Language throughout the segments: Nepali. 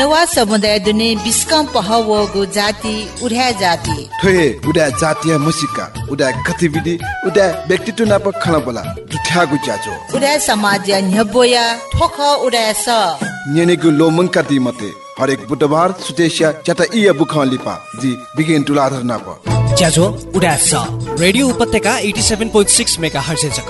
नेवा समुदाय दुने बिस्कम पहवगु जाति उड्या जाति। ठोहे उडा जातीय मुसिका उडा गतिविधि उडा व्यक्तित्व नाप खला बोला दुठ्यागु ज्याजो उड्या समाज न्यबोया ठोख उड्या स नेनेगु लोमंका दी मते हरेक बुधबार सुतेशिया चटा इया बुखा लिपा जी बिगिन टुलाधर नाप। ज्याजो उडा स रेडियो उपत्यका 87.6 मेगाहर्ज जक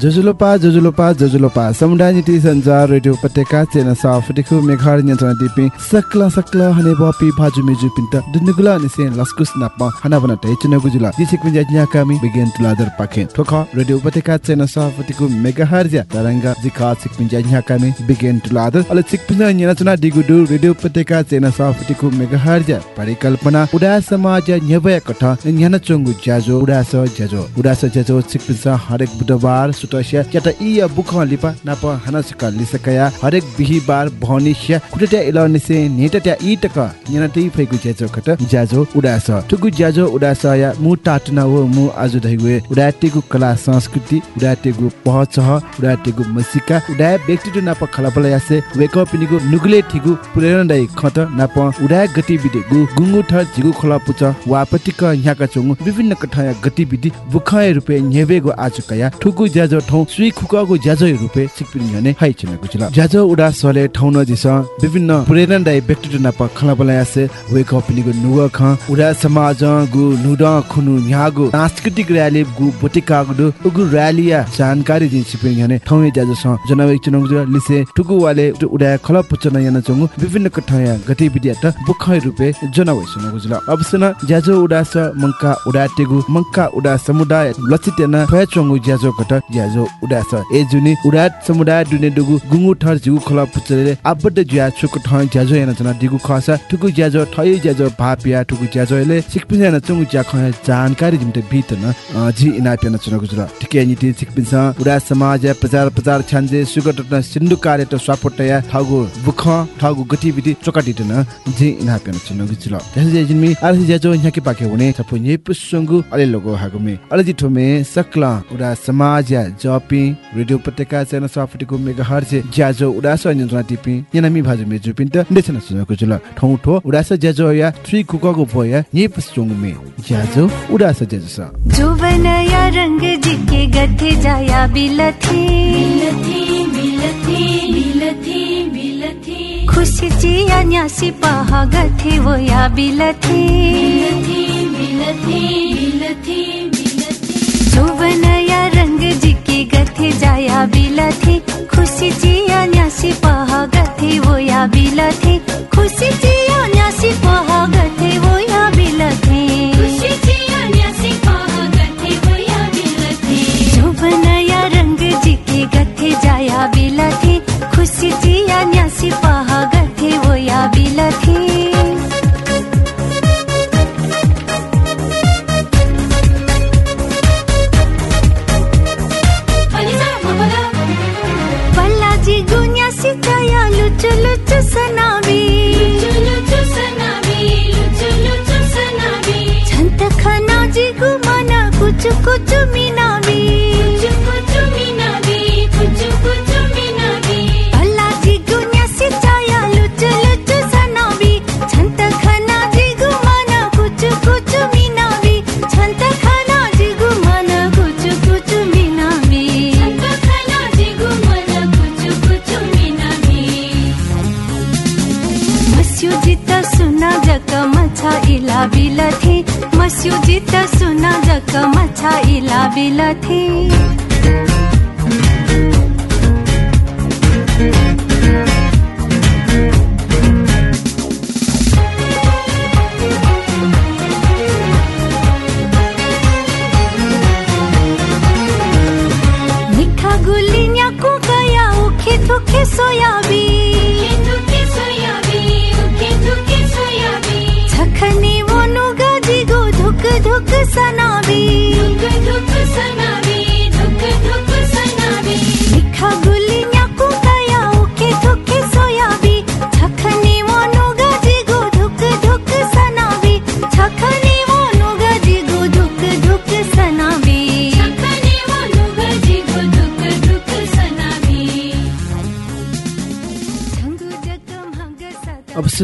जजुलोपा जजुलोपा जजुलोपा समुदाय नीति संचार रेडियो उपत्यका चेना साफटिखु मेघार नियन्त्रण दिपि सकला सकला हने बपि भाजु मेजु पिन्त दुनुगुला निसे लस्कुस नाप हना बना टे चुन गुजुला दिसिक पिन ज्ञा कामी बिगेन तुलादर पाखे ठोख रेडियो उपत्यका चेना साफटिखु मेघार ज्या तरंग जिका सिक पिन ज्ञा कामी बिगेन तुलादर अले सिक पिन न्यना चुना दिगुडु रेडियो उपत्यका चेना साफटिखु मेघार ज्या परिकल्पना उडा समाज न्यवय कथा न्याना चंगु ज्याजो उडास ज्याजो उडास ज्याजो सिक पिन हरेक बुधबार सुतस्या च्याता इया बुख लिपा नाप हानासका लिसकया हरेक बिहिबार भनिस्या कुटट्या इल निसे नेटट्या इटक न्यानति फैगु ज्याजो खट ज्याजो उडास। टुगु ज्याजो उडास या मु टाटना हो मु आजु धैगु उडाटेगु कला संस्कृति उडाटेगु पहचह उडाटेगु मसिका उडा व्यक्तित्व नाप खलापला यासे वेक पिनिगु नुगले ठिगु प्रेरणादायी खत नाप उडा गतिविधि गु गुंगु ठ जिगु खला पुच वापतिक न्याका चंगु विभिन्न कठाया गतिविधि बुखाय रुपे न्येबेगु आजुकया ठुगु ज्याजो ठौ सुई खुकागु ज्याजो रुपे सिकपिन न्याने हाइ छिनेगु छिला ज्याजो उडा सले ठौ न जिस विभिन्न प्रेरणादायी व्यक्तित्व नाप खलापला यासे वेक पिनिगु नुग ख उडा समाज गु नुड खुनु न्यागु सांस्कृतिक र्याली गु बोटिकागु दु उगु र्यालिया जानकारी दिन सिकपिन न्याने ठौ ज्याजो स जनावे जुल लिसे ठुगु वाले उडा खला पुचन याना चंगु विभिन्न कठाया गतिविधि त बुखाय रुपे जनावे सुनगु जुल अबसन ज्याजो उडा स मंका उडा टेगु मंका उडा समुदाय लचितेना फया चंगु ज्याजो कट ज्याजो उडा स ए जुनि उडा समुदाय दुने दुगु गुंगु थर जिगु खला पुचले आबद्ध ज्या छुक ठ ज्याजो याना जना दिगु खसा ठुगु ज्याजो थय ज्याजो भापिया ठुगु ज्याजो ले सिकपिन याना चंगु ज्या ख जानकारी जिमते बित न जी इना पेना चुनगु जुल ठिके निति सिकपिन स उडा समाज प्रचार प्रचार छान्जे सुगत न सिन्धु कार्य त स्वापटया ठगु बुख ठगु गतिविधि चोकाटिट न जी इना पेना चुनगु जुल त्यसले जिनमी आरसी ज्याजो न्याके पाके हुने थपु nye पुसंगु अले लोगो हागुमे अले जिठोमे सकला उडा समाज जपि रेडियो उपत्यका चेन सफटिको मेगा हर्जे ज्याजो उडास नियन्त्रण टिपि यनामी भाजु मे जुपिन त देसन सुनको जुल ठौ ठो उडास ज्याजो या थ्री कुकको भया nye पुसंगु मे ज्याजो उडास ज्याजो स जुवन या रंग जिके गथे जाया बिलथी खुशी चिया न्यासी पहा गथे वो या बिलथी जुवन या रंग जिके गथे जाया बिलथी खुशी चिया न्यासी पहा गथे वो या बिलथी खुशी चिया न्यासी पहा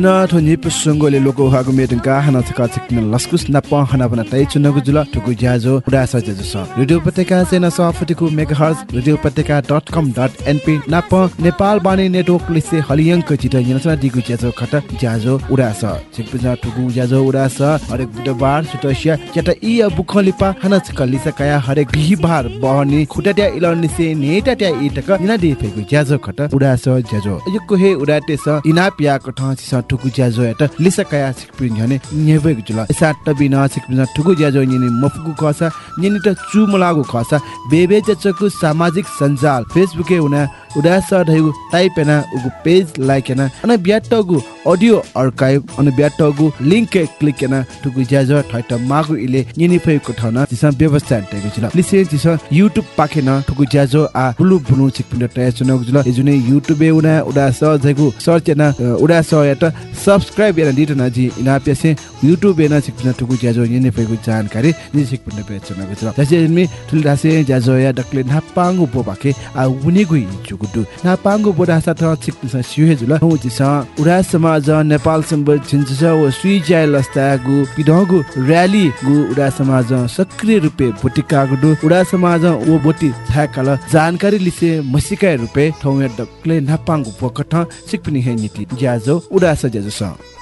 no अब सुना थो निप सुंगोले लोको हागु मेटंका हना थका छिकन लस्कुस न प हना बना तै चुनगु जुल ठुगु ज्याजो उडा स ज्याजो स रेडियो पत्रिका सेना स फटिकु मेगाहर्ज रेडियो पत्रिका डट कम डट एनपी न प नेपाल बानी नेटवर्क लिसे हलियंक चित यनसना दिगु ज्याजो खट ज्याजो उडा स छिकपिजा ठुगु ज्याजो उडा स हरेक बुधबार सुतोसिया चटा इ बुखलिपा हना छिक लिसा कया हरेक बिहिबार बहनी खुटाट्या इलनि से नेटाट्या इटक निना दे फेगु ज्याजो खट उडा स ज्याजो यको हे उडाटे स इना पिया कठ छिस ठुकु ज्याजो एट लिसा कया छिकपिन झने नेबेगु जुल इसा टबि न छिकपिन ठुकु ज्याजो निनि मफुगु खसा निनि त चुमलागु खसा बेबे जचकु सामाजिक सञ्जाल फेसबुके उना ढैगु टाइप एना उगु पेज लाइक एना अन ब्याटगु अडियो आर्काइभ अन ब्याटगु लिंक के क्लिक एना ठुकु ज्याजो ठैट मागु इले निनि फेगु ठन जिसा व्यवस्था टेगु जुल। लिसे जिसा युट्युब पाखेन ठुकु ज्याजो आ बुलु बुनु छिकपिन टय चुनगु जुल। एजुने युट्युबे उना उडास झैगु सर्च एना उडास एट सब्स्क्राइब एना दिट न जी इना पेसे युट्युब एना छिकपिन ठुकु ज्याजो निनि फेगु जानकारी नि छिकपिन पे चुनगु जुल। जसे एनमी ठुलदासे ज्याजो या डक्ले नापांगु बोबाके आ उनिगु जुगुडु नापांगु बोडा सा त छिकपिन सिहे जुल हौ जिसा उडा समाज नेपाल सम्बल छिन्चस व सुई जाय लस्तागु पिडगु र्याली गु उडा समाज सक्रिय रुपे बोटिका गुडु उडा समाज ओ बोटी थाकल जानकारी लिसे मसिकाय रुपे ठौया डक्ले नापांगु पोकठ सिकपिनी हे नीति ज्याजो उडा स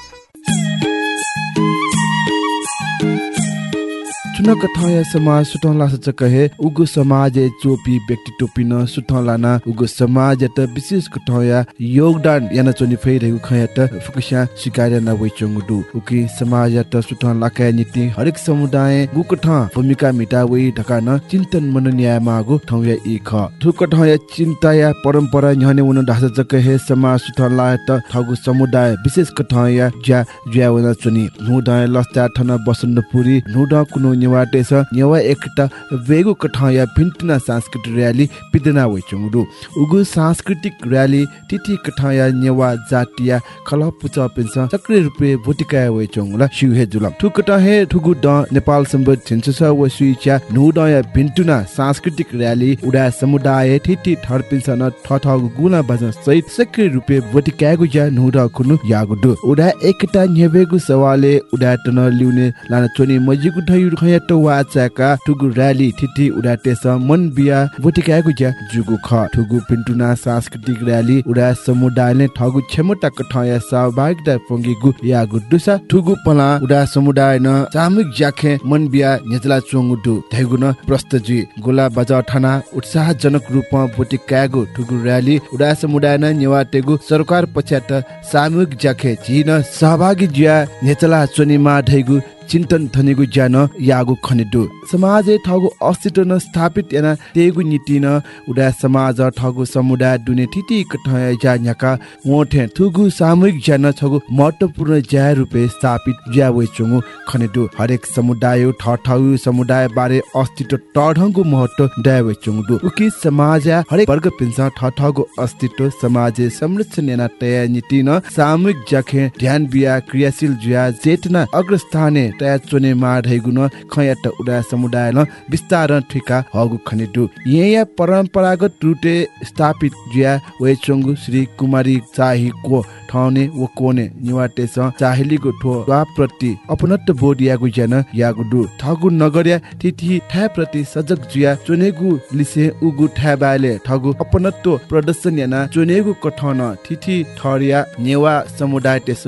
चुनक थय समाज सुठन लास चक हे उगु समाज चोपी व्यक्ति टोपी न सुठन लाना उगु समाज त विशेष कठया योगदान याना चोनि फै रहेको खया त फुकस्या सिकाय न वइ चंगुडु उकि समाज त सुठन लाका नीति हरेक समुदाय गुक ठ भूमिका मिटा वइ ढका न चिन्तन मन न्याय मागु ठौया इ ख ठुक ठया चिन्ता या परम्परा न्हने उन ढास चक हे समाज सुठन ला त ठगु समुदाय विशेष कठया ज्या ज्या वन चोनि। नुदाय लस्ता ठन बसन्तपुरी नुडा कुनो निवाटे छ नेवा एकटा वेगु कठाया भिन्टना सांस्कृतिक र्याली पिदना वइचुङडु उगु सांस्कृतिक र्याली तिथि कठाया नेवा जातिया खला पुच पिन्छ सक्रिय रुपे भोटिका वइचुङला शिउहे जुलम। ठुकटा हे ठुगु ड नेपाल सम्बन्ध छिन्छ छ व सुइच्या नुडया भिन्टुना सांस्कृतिक र्याली उडा समुदाय थिति थर्पिन्छ न ठठगु गुना बज सहित सक्रिय रुपे भोटिकागु ज्या नुडा खुनु यागुडु उडा एकटा नेबेगु सवाले उडा टन लिउने लाना चोनी मजिगु ढयु खया त वाचाका ठुगु र्याली थिति उडा तेस मन बिया भोटिकागु ज्या जुगु ख ठुगु पिन्टुना सांस्कृतिक र्याली उडा समुदायले ठगु क्षमता कठया सहभागिता पंगिगु यागु दुसा ठुगु पला उडा समुदाय न सामूहिक ज्याखे मन बिया नेजला चोंगुडु धैगु न प्रस्तजी गोला बजा ठाना उत्साहजनक रूपमा भोटिकागु ठुगु र्याली उडा समुदाय न नेवाटेगु सरकार पछ्यात सामूहिक ज्याखे झिन सहभागी ज्या नेचला चोनिमा धैगु चिन्तन ज्यान यागु खनिदु। समाज ठगु अस्तित्व न स्थापित याना तेगु नीति न उडा समाज ठगु समुदाय दुने थिति कठय ज्या न्याका मोठे थुगु सामूहिक ज्यान छगु महत्वपूर्ण ज्या रुपे स्थापित ज्या वे चुङु खनिदु। हरेक समुदाय ठठगु समुदाय बारे अस्तित्व टढंगु महत्व दया चुङदु उकि समाज हरेक वर्ग पिन्छ ठठगु अस्तित्व समाज संरक्षण याना तया नीति न सामूहिक ज्याखे ध्यान बिया क्रियाशील ज्या चेतना अग्रस्थाने तया चोने हैगुन खयाट उडा समुदाय न विस्तार ठिका हगु खनिदु यहाँ परम्परागत रूपे स्थापित ज्या वे चंगु श्री कुमारी चाही को ठाउने व कोने निवाटे स चाहेलीको ठो प्रति अपनत्व बोध यागु ज्यान यागु दु ठगु नगरिया तिथि ठा प्रति सजग जुया चोनेगु लिसे उगु ठा बाले। ठगु अपनत्व प्रदर्शन याना चोनेगु कठन तिथि ठरिया नेवा समुदाय तेस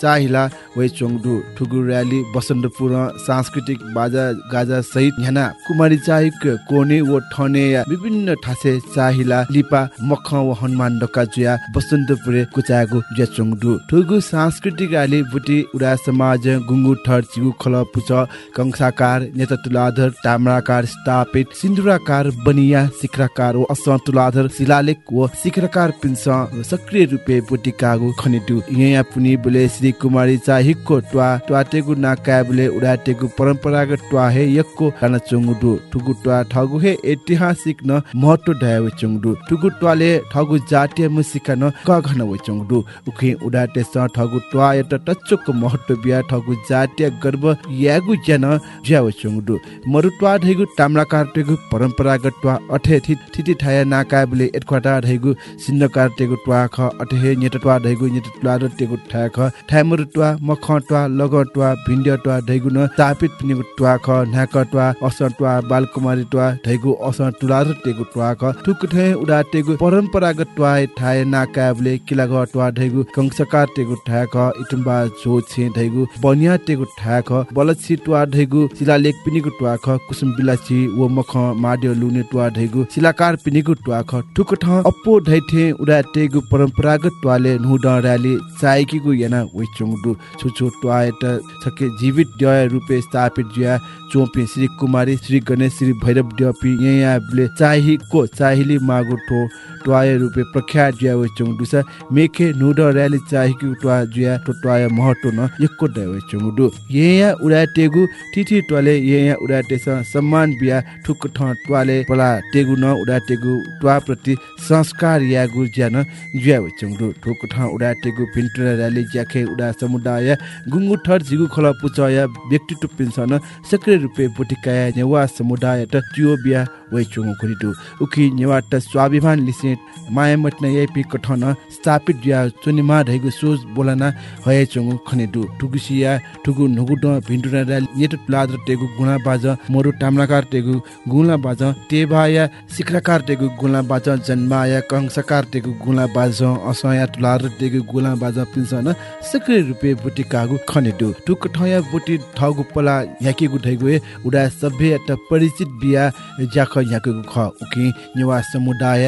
चाहिला वे चोङडु। ठुगु र्याली बसन्तपुर सांस्कृतिक बाजा गाजा सहित यहाँ कुमारी चाहिक कोने व ठने या विभिन्न ठासे चाहिला लिपा मख व हनुमान डका जुया बसन्तपुरे कुचागु जुया चोङडु ठुगु सांस्कृतिक आली बुटी उडा समाज गुङ्गु ठर चिगु खल पुच कंसाकार नेता तुलाधर ताम्राकार स्थापित सिन्दुराकार बनिया शिखराकार व अस तुलाधर शिलालेख व शिखराकार पिन्स सक्रिय रूपे बुटी कागु खनिटु। यहाँ पुनि बुले श्री कुमारी चाहिको ट्वा ट्वाटेगु नाका बुले उडाटेगु परम्परागत ट्वा हे यक्को काना चोङडु। ठुगु ट्वा ठगु हे ऐतिहासिक न महत्व ढाय चोङडु। ठुगु ट्वाले ठगु जातीय मुसिका न क घन व चोङडु। उखे उडाटे स ठगु ट्वा एट टच्चोक महत्व बिया ठगु जातीय गर्व यागु जन ज्या व चोङडु मरुट्वा ढैगु ताम्राकार टेगु परम्परागत ट्वा अठे थि थिति ठाया नाका बुले एटख्वाटा ढैगु सिन्नकार टेगु ट्वा ख अठे नेट ट्वा ढैगु नेट ट्वा र टेगु ठा ख। ठ्यामुरु ट्वा मख ट्वा लग ट्वा भिन्ड ट्वा ढैगु न तापित पिनेगु ट्वा ख। न्याक ट्वा अस ट्वा बालकुमारी ट्वा ढैगु अस टुला र टेगु ट्वा ख। ठुक ठे उडा टेगु परम्परागत ट्वा ठाए नाका बुले किला ट्वा ढैगु कंसकार टेगु ठा ख इटुम्बा जो छे ढैगु बनिया टेगु ठा ख बलछि ट्वा ढैगु शिलालेख पिनेगु ट्वा ख कुसुम बिलाची वो मख माड्यो लुने ट्वा ढैगु शिलाकार पिनेगु ट्वा ख ठुक ठ अप्पो ढैथे उडा टेगु परम्परागत ट्वाले नुड र्याली चाइकीगु याना वेचुङडु छुछु ट्वाएट छके जीवित द्वय रूपे स्थापित जुया चोपे श्री कुमारी श्री गणेश श्री भैरव द्यपि यहाँ चाहिको चाहिली मागु ठो ट्वाय रूपे प्रख्यात जुया वेचुङडु छ मेखे नुड र्याली चाहिकु ट्वा जुया टो ट्वाय महत्व न यक्को द वेचुङडु यहाँ उडा टेगु तिथि ट्वाले यहाँ उडा टेस सम्मान बिया ठुक ठ ट्वाले पला टेगु न उडा टेगु ट्वा प्रति संस्कार यागु ज्यान जुया वेचुङडु ठुक ठ उडा टेगु भिन्टुरा र्याली ज्याखे उडा समुदाय गुङ्गु ठर झिगु खल पुचय व्यक्तित्व पिन्सन सक्रिय रूपे बोटिकाया नेवा समुदाय त चियो बिया वै चुङु खुरिटु उखि नेवा त स्वाभिमान लिसे माया मटना येपि कठन स्थापित ज्या चुनिमा ढैगु सोज बोलना हय चुङु खनेटु टुगुसिया टुगु नुगु ड भिन्टुरा र्याली नेट प्लाद टेगु गुणा बाज मोरु टामलाकार टेगु गुला बाज तेबाया शिखराकार टेगु गुला बाज जन्माया कंसकार टेगु गुला बाज असया तुलार टेगु गुला बाज पिन्सन सक्रिय रूपे बुटी कागु खनेटु टुक ठया बुटी ठगु पला याकी गुठैगु उडा सभ्य त परिचित बिया ज्याख याके ख उकि निवा समुदाय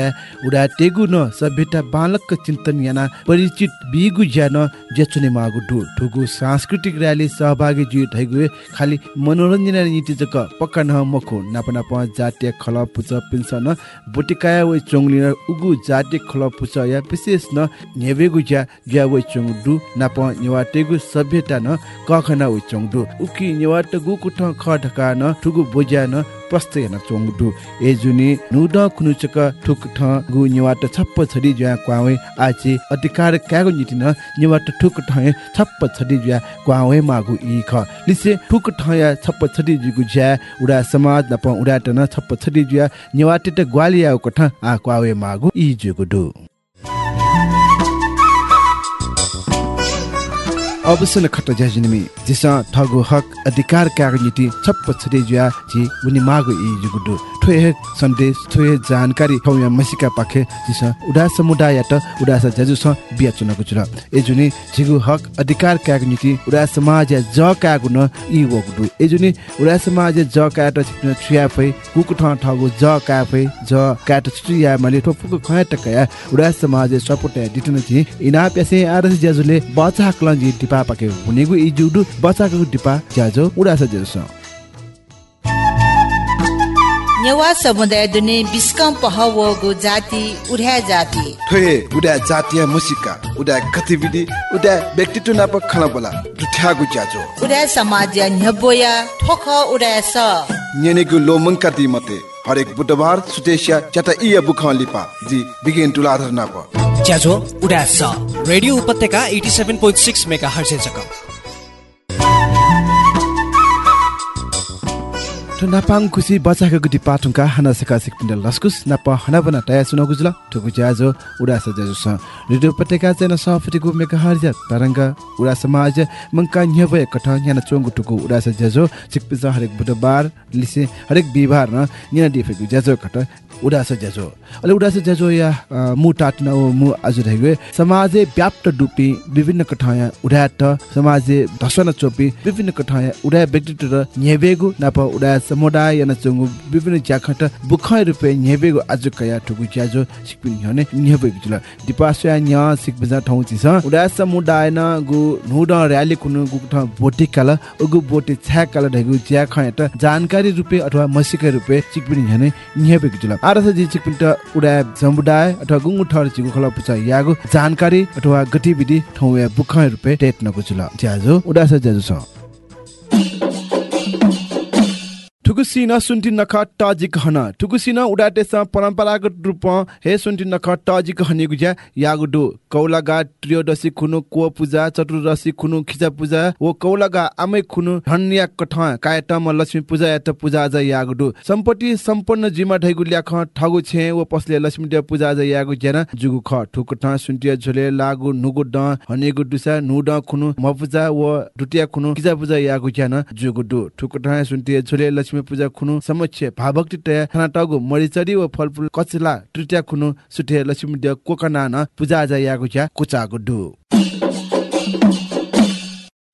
उडा टेगु न सभ्यता बालक चिन्तन याना परिचित बिगु ज्यान जेचुने मागु डु ठुगु सांस्कृतिक र्याली सहभागी जु ठैगु ए खाली मनोरञ्जन नीति जक पक्का न मखो। नापना प जातीय खल पुच पिन्सन बुटिकाया वे चोङलिन उगु जातीय खल पुच या विशेष न नेवेगु ज्या ज्या वे चोङ डु नाप नेवा टेगु सभ्यता न कखना वे चोङ डु उकि नेवा टगु कुठ ख ढका न ठुगु बोज्या न प्रस्त हेर्न चोङडु। ए जुनि नुड खुनुचक ठुक ठ गु निवाट छप्प छडी ज्या क्वावे आचे अधिकार क्यागु निति न निवाट ठुक ठ छप्प छडी ज्या क्वावे मागु इ ख लिसे ठुक ठ या छप्प छडी जुगु ज्या उडा समाज नप उडा टन छप्प छडी ज्या निवाट त ग्वालिया उकठ आ क्वावे मागु इ जुगु डु। अवसन खट ज्याजिनमी जिसा ठगु हक अधिकार काग नीति छप्प छदे ज्या जी उनी मागु इ जुगुडु। ठोए सन्देश ठोए जानकारी ठौया मसिका पाखे जिसा उडा समुदाय त उडा स जजु स बिया जुल ए जुनी जिगु हक अधिकार काग नीति उडा समाज ज कागु न इ वगुडु। ए जुनी उडा समाज ज का त छिप्न छुया फै कुकु ठ ठगु ज का फै ज का त छुया माले ठोपुको खया त कया उडा समाज सपोर्ट दिटन छि इना पेसे आरस ज्याजुले बचा क्लंजी टिपा पाके हुनेगु इ जुडु बचाको टिपा ज्याजो उडा स ज्याजो नेवा समुदाय दुने बिस्कम पहवगु जाति उड्या जाति। ठोए उडा जातीय मुसिका उडा गतिविधि उडा व्यक्तित्व नाप खला बोला दुठ्यागु ज्याजो। उड्या समाज न्यबोया ठोख उड्या स। नेनेगु लोमंका दी मते हरेक बुधबार सुतेशिया चटा इया बुखा लिपा। जी बिगिन टुलाधर नाप। ज्याझो उडास रेडियो उपत्यका 87.6 मेगा हर्सेजक त्र नपाङ खुसी बचाएको गुटी पाठुङका हना सेका सिक्पिन्डल लस्कुस नप हना बना टाया सुना गुजुल ठुकु ज्याज उडास ज्याजुस रेडियो पटेका चेन सफति गु मेका हरज उडा समाज मंका न्ह्य भए कठ न्ह्या न चोंगु उडास ज्याजो सिक्पिस हरेक बुधबार लिसे हरेक बिहार न न्ह्या डिफे ज्याज कट nyana dife gujajo kata उडा छ ज्याजो अहिले उडा छ ज्याजो या मु टाट्न मु आज रहेको समाजे व्याप्त डुपी विभिन्न कठाया उडा त समाजे धसन चोपी विभिन्न कठाया उडा व्यक्तित्व र न्यवेगु नाप उडा समुदाय याना चंगु विभिन्न ज्याखट बुखै रुपे न्हेबेगु आजु कया ठुगु ज्याजो सिकपिन हने न्हेबेगु जुल। दिपासया न्या सिकबिजा ठौ चिस उडा समुदाय न गु नुड र्याली कुनु गु ठ बोटी काल उगु बोटी छ्या काल ढगु ज्या खयत। जानकारी रुपे अथवा मसिकै रुपे सिकपिन हने न्हेबेगु जुल। आरस जि सिकपिन त उडा समुदाय अथवा गुंगु ठर चिगु खला यागु जानकारी अथवा गतिविधि ठौ या बुखै रुपे टेट नगु जुल ज्याजो उडा स। छ ठुकुसिना सुन्टी नख टजिक हन ठुकुसिना उडाटेसा परम्परागत रूप हे सुन्टी नख टजिक हने गुज्या यागुडु कौलागा त्रियोदशी खुनु को पूजा चतुर्दशी खुनु खिचा पूजा ओ कौलागा आमै खुनु धन्या कठ कायतम लक्ष्मी पूजा यात पूजा आज यागुडु सम्पत्ति सम्पन्न जिमा ढैगु ल्याख ठगु छे ओ पसले लक्ष्मी देव पूजा आज यागु ज्यान जुगु ख ठुक ठ सुन्टिया झोले लागु नुगु ड हनेगु दुसा नु ड खुनु म पूजा ओ दुटिया खुनु खिचा पूजा यागु ज्यान जुगु दु ठुक ठ सुन्टिया झोले लक्ष्मी पूजा खुनु समक्ष भावक्ति तया खाना टागु मरिचरी व फलफुल कचला तृतीया खुनु सुठे लक्ष्मी देव कोकना पूजा आज यागु ज्या कुचागु दु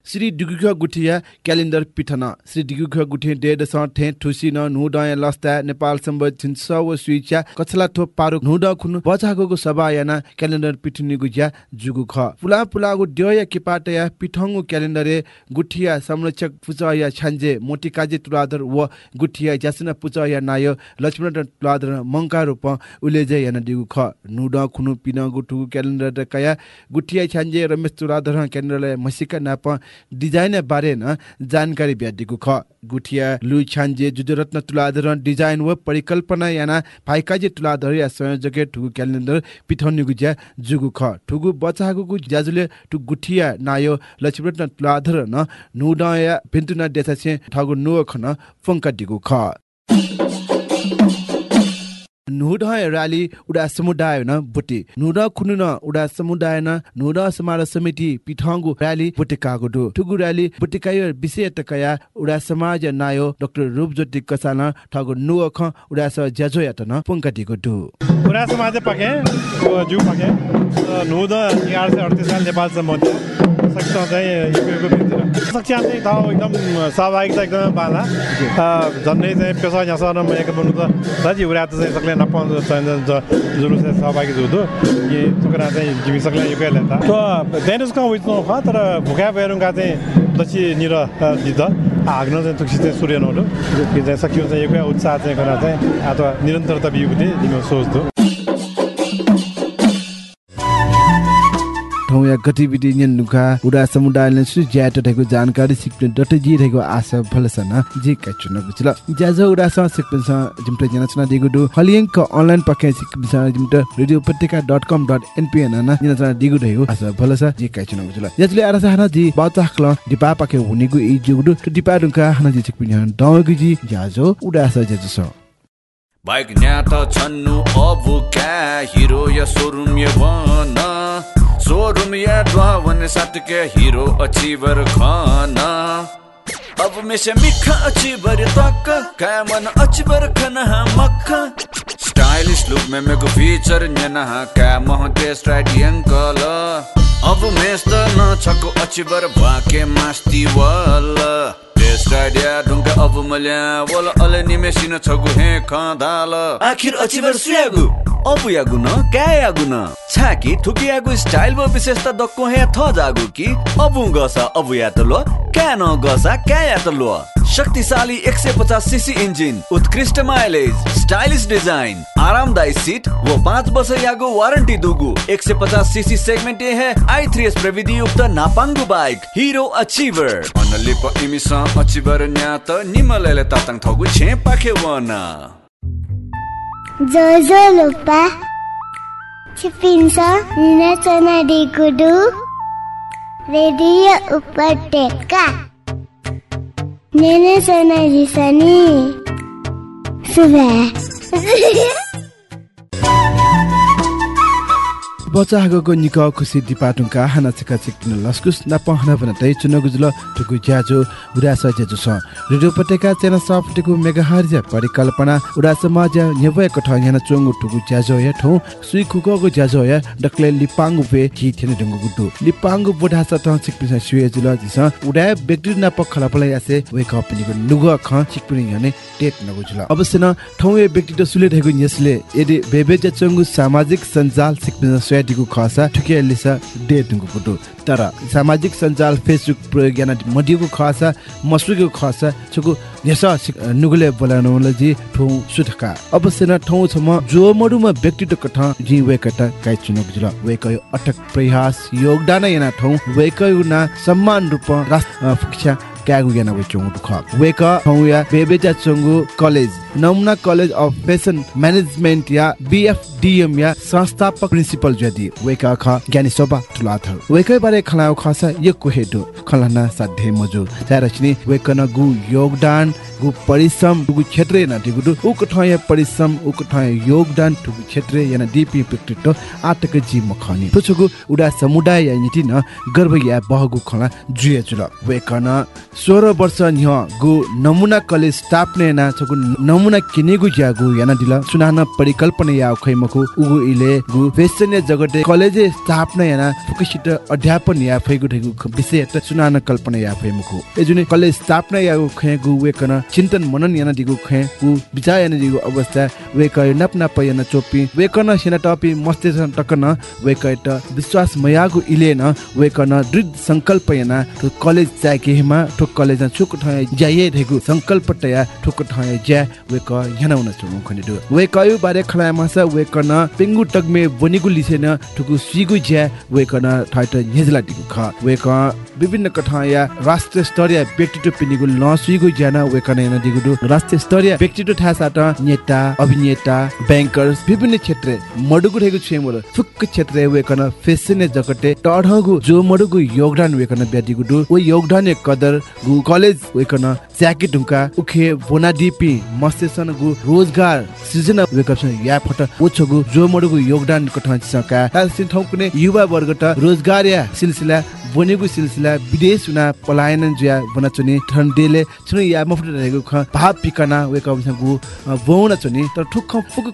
श्री डिगुख गुठिया क्यालेन्डर पिठन। श्री डिगुख गुठे डेड स ठे ठुसी न नु डय लस्ता नेपाल सम्बन्ध छिन्स व कछला थो पारु नु ड खुनु बचागोको सभा याना क्यालेन्डर पिठुनि गुज्या जुगु ख पुला पुला गु ड्य किपाट या पिठंगु क्यालेन्डरे गुठिया संरक्षक पुचा या छान्जे मोटी काजे तुलादर व गुठिया जासना पुचा या नाय लक्ष्मण तुलादर मंका रूप उलेजे याना डिगु ख नु ड खुनु पिन गुठु क्यालेन्डर कया गुठिया छान्जे रमेश तुलादर क्यालेन्डरले मसिका नाप डिजाइन बारे न जानकारी ब्यादिको ख गुठिया लुइ छान्जे जुजरत्न तुलाधर डिजाइन व परिकल्पना याना फाइकाजे तुलाधर या संयोजक ठुगु क्यालेन्डर पिथौनि गुज्या जुगु ख। ठुगु बचागुगु ज्याजुले टु गुठिया नायो लक्ष्मीरत्न तुलाधर न नुडया पिन्तुना देसासे ठगु नुव खन फंका दिगु ख। समुदाय नुड खुनु उडा समुदाय नुड समाज समिति पिठंगु र्याली बुटिकागु दु ठुगु र्याली बुटिकाय विषय उडा समाज नायो डाक्टर रूपज्योति कसाल ठगु नुव ख उडा स ज्याजो यात न पुंकटिगु दु पुरा समाज पके जु पके नुद एघार सय अडतिस साल नेपाल सम्बन्ध सक्छ चाहिँ युपिएको भित्र सक्षम चाहिँ ठाउँ एकदम सहभागिता एकदमै बाला झन्डै चाहिँ पेसा यहाँ एक बन्नु त दाजी उरा त चाहिँ सक्ले जुलुस चाहिँ सहभागी जुदो कि तुकरा चाहिँ जिमी सक्ले यो गएल त तो दैनिसको उइत्नु ख तर भुका बेरुङका चाहिँ दछि निर दिद हाग्न चाहिँ तुक्सी चाहिँ सूर्य नहुनु कि चाहिँ सकियो चाहिँ यो उत्साह चाहिँ गर्न चाहिँ अथवा निरन्तरता बिउते जिमी सोच्दो ठौ या गतिविधि न्यन नुका उडा समुदायले सु ज्याट ठेको जानकारी सिक्ने डट जी ठेको आशा फलसन जी कचुन गुचल ज्याज उडा स सिक्पिन जिमटे जना चना दिगु दु हलियंक अनलाइन पके सिक्पिन स जिमटे रेडियो उपत्यका.com.npn न जना चना दिगु ठेको आशा फलस जी कचुन गुचल याजले आरा हना जी बाता खल दिपा पके हुनेगु इ जुगु दु दिपा रुका हना जी सिक्पिन हन दगु जी ज्याजो उडा स ज्याजो स बाइक न्यात छन्नु अब क्या? हिरो या सोरुम या सोरुम या ड्वावन साटके हिरो अचिवर खाना। अब मेसे मिखा अचिवर तक क्या मन अचिवर खना मक्खा स्टाइलिश लुक में मेको फीचर न्यना क्या महके स्ट्राइडियन कल अब मेस त न छको अचिवर भाके मास्ती वाला। टेस्ट आइडिया ढुङ्गा अब मल्या वल अले निमेसिन छगु हे खदाल। आखिर अचिवर सुयागु अबु यागु न क्या यागु न। छाकी ठुकी यागु स्टाइल व विशेषता दक्को हे थ जागु कि अबु गसा अबु या त लो क्या न गसा क्या या त लो। शक्तिशाली 150 सीसी इंजिन उत्कृष्ट माइलेज स्टाइलिश डिजाइन आरामदायी सीट व पाँच वर्ष यागो वारंटी दुगु। 150 सीसी सेगमेंट ये है आई थ्री एस प्रविधि युक्त नापाङ्गु बाइक हिरो अचिबर न्यात निमलेले ताप्तां थगु छेए पाखे वाना। जो जो लुपा छिपिन्सा निने चोना डिगुडू रेडियो उपा टेका निने सोना जिसानी सुबै हागको निक खुसी दिपाटुङका हाना छिका छिक्टिन लस्कुस ना पहना बना तै चुन गुजुल ठुकु ज्याजो उडास ज्याजो छ। रेडियो पटेका चेना सफ्टको मेगाहर्ज परिकल्पना उडा समाज न्यवय कठ याना चोंगु ठुकु ज्याजो या ठौ। सुइ खुकको ज्याजो या डक्ले लिपांगु पे कि थेने ढंगु गुडु लिपांगु बोढा स त छिक्पिस सुए जुल दिस उडा व्यक्ति ना पखला पला यासे वे कपनीको नुग ख छिक्पिन याने टेट नगुजुल अवश्य न ठौ व्यक्ति त सुले ढेगु यसले। यदि बेबे चोंगु सामाजिक सञ्जाल छिक्पिन सुयाटिको खसा ठुके लिसा डेटको फोटो तर सामाजिक सञ्जाल फेसबुक प्रयोग याना मडियोको खसा मसुको खसा छुको नेसा नुगले बोलाउनु जी ठौ सुठका। अवश्य न ठौ छम जो मडुमा व्यक्तित्व कथा जी वेकटा काइ चुनक जुल वेकयो अटक प्रयास योगदान याना ठौ वेकयो ना सम्मान रूप राष्ट्र क्यागु याना वे चोंगु दुख वेक ठौया बेबेजा चोंगु कलेज नमुना कलेज अफ फेसन म्यानेजमेन्ट या बिएफडीएम या संस्थापक प्रिन्सिपल जदि वेक ख ज्ञानी सोबा तुलाथ वेक बारे खलाउ खसा यो कुहेदु खलना साधे मजु चारचनी वेक न गु योगदान गु परिश्रम गु क्षेत्र न दिगु उक ठय परिश्रम उक ठय योगदान टुगु क्षेत्र याना डिपी व्यक्तित्व आटक जी मखनी। पुछगु उडा समुदाय या नीति न गर्व या बहगु खला जुय जुल वेकन 16 वर्ष न्ह गु नमुना कलेज स्टाफ ने छगु नमुना किनेगु ज्यागु याना दिला। सुनाना परिकल्पना या खैमकु उगु इले गु फेसन जगते कलेज स्टाफ ने याना फुकिसित अध्यापन या फैगु ठेगु विषय त सुनाना कल्पना या फैमकु एजुने कलेज स्टाफ ने या खैगु वेकन चिन्तन मनन याना दिगु खै गु विचार याना दिगु अवस्था वेक नप नप याना चोपी वेकन सेना टपी मस्ते टकन वेक त विश्वास मयागु इले न वेकन दृढ संकल्प याना कलेज चाकेमा ठुक कलेज छुक ठय संकल्प तया ठुक ठय ज्या वेक यानाउन चुमु खनि दु। वेक यु बारे खलाय मासा वेक न पेंगु टगमे बनिगु लिसेन ठुकु सिगु ज्या नेजला दिगु वेक विभिन्न कठाया राष्ट्रिय स्तरीय व्यक्तित्व पिनिगु नसुइगु ज्याना वेक न याना दिगु राष्ट्रिय स्तरीय व्यक्तित्व थासाट नेता अभिनेता ब्याङ्कर्स विभिन्न क्षेत्र मडुगु रहेको छेमोर फुक्क क्षेत्र वेकन फेसन जगते टढगु जो मडुगु योगदान वेकन ब्यादिगु दु ओ योगदान कदर गु कलेज वेकन च्याकी ढुङ्का उखे बोना डिपी मस्तेसन गु रोजगार सृजना वेकप या फट ओछगु जो मडुगु योगदान कठा सका तासिन ठौकुने युवा वर्ग त रोजगार या सिलसिला बनेगु सिलसिला विदेश हुना पलायन ज्या बना चुनि ठन्डेले छुनि या मफट रहेको ख भाव पिकना वेकप गु बौन चुनि तर ठुक्ख फुक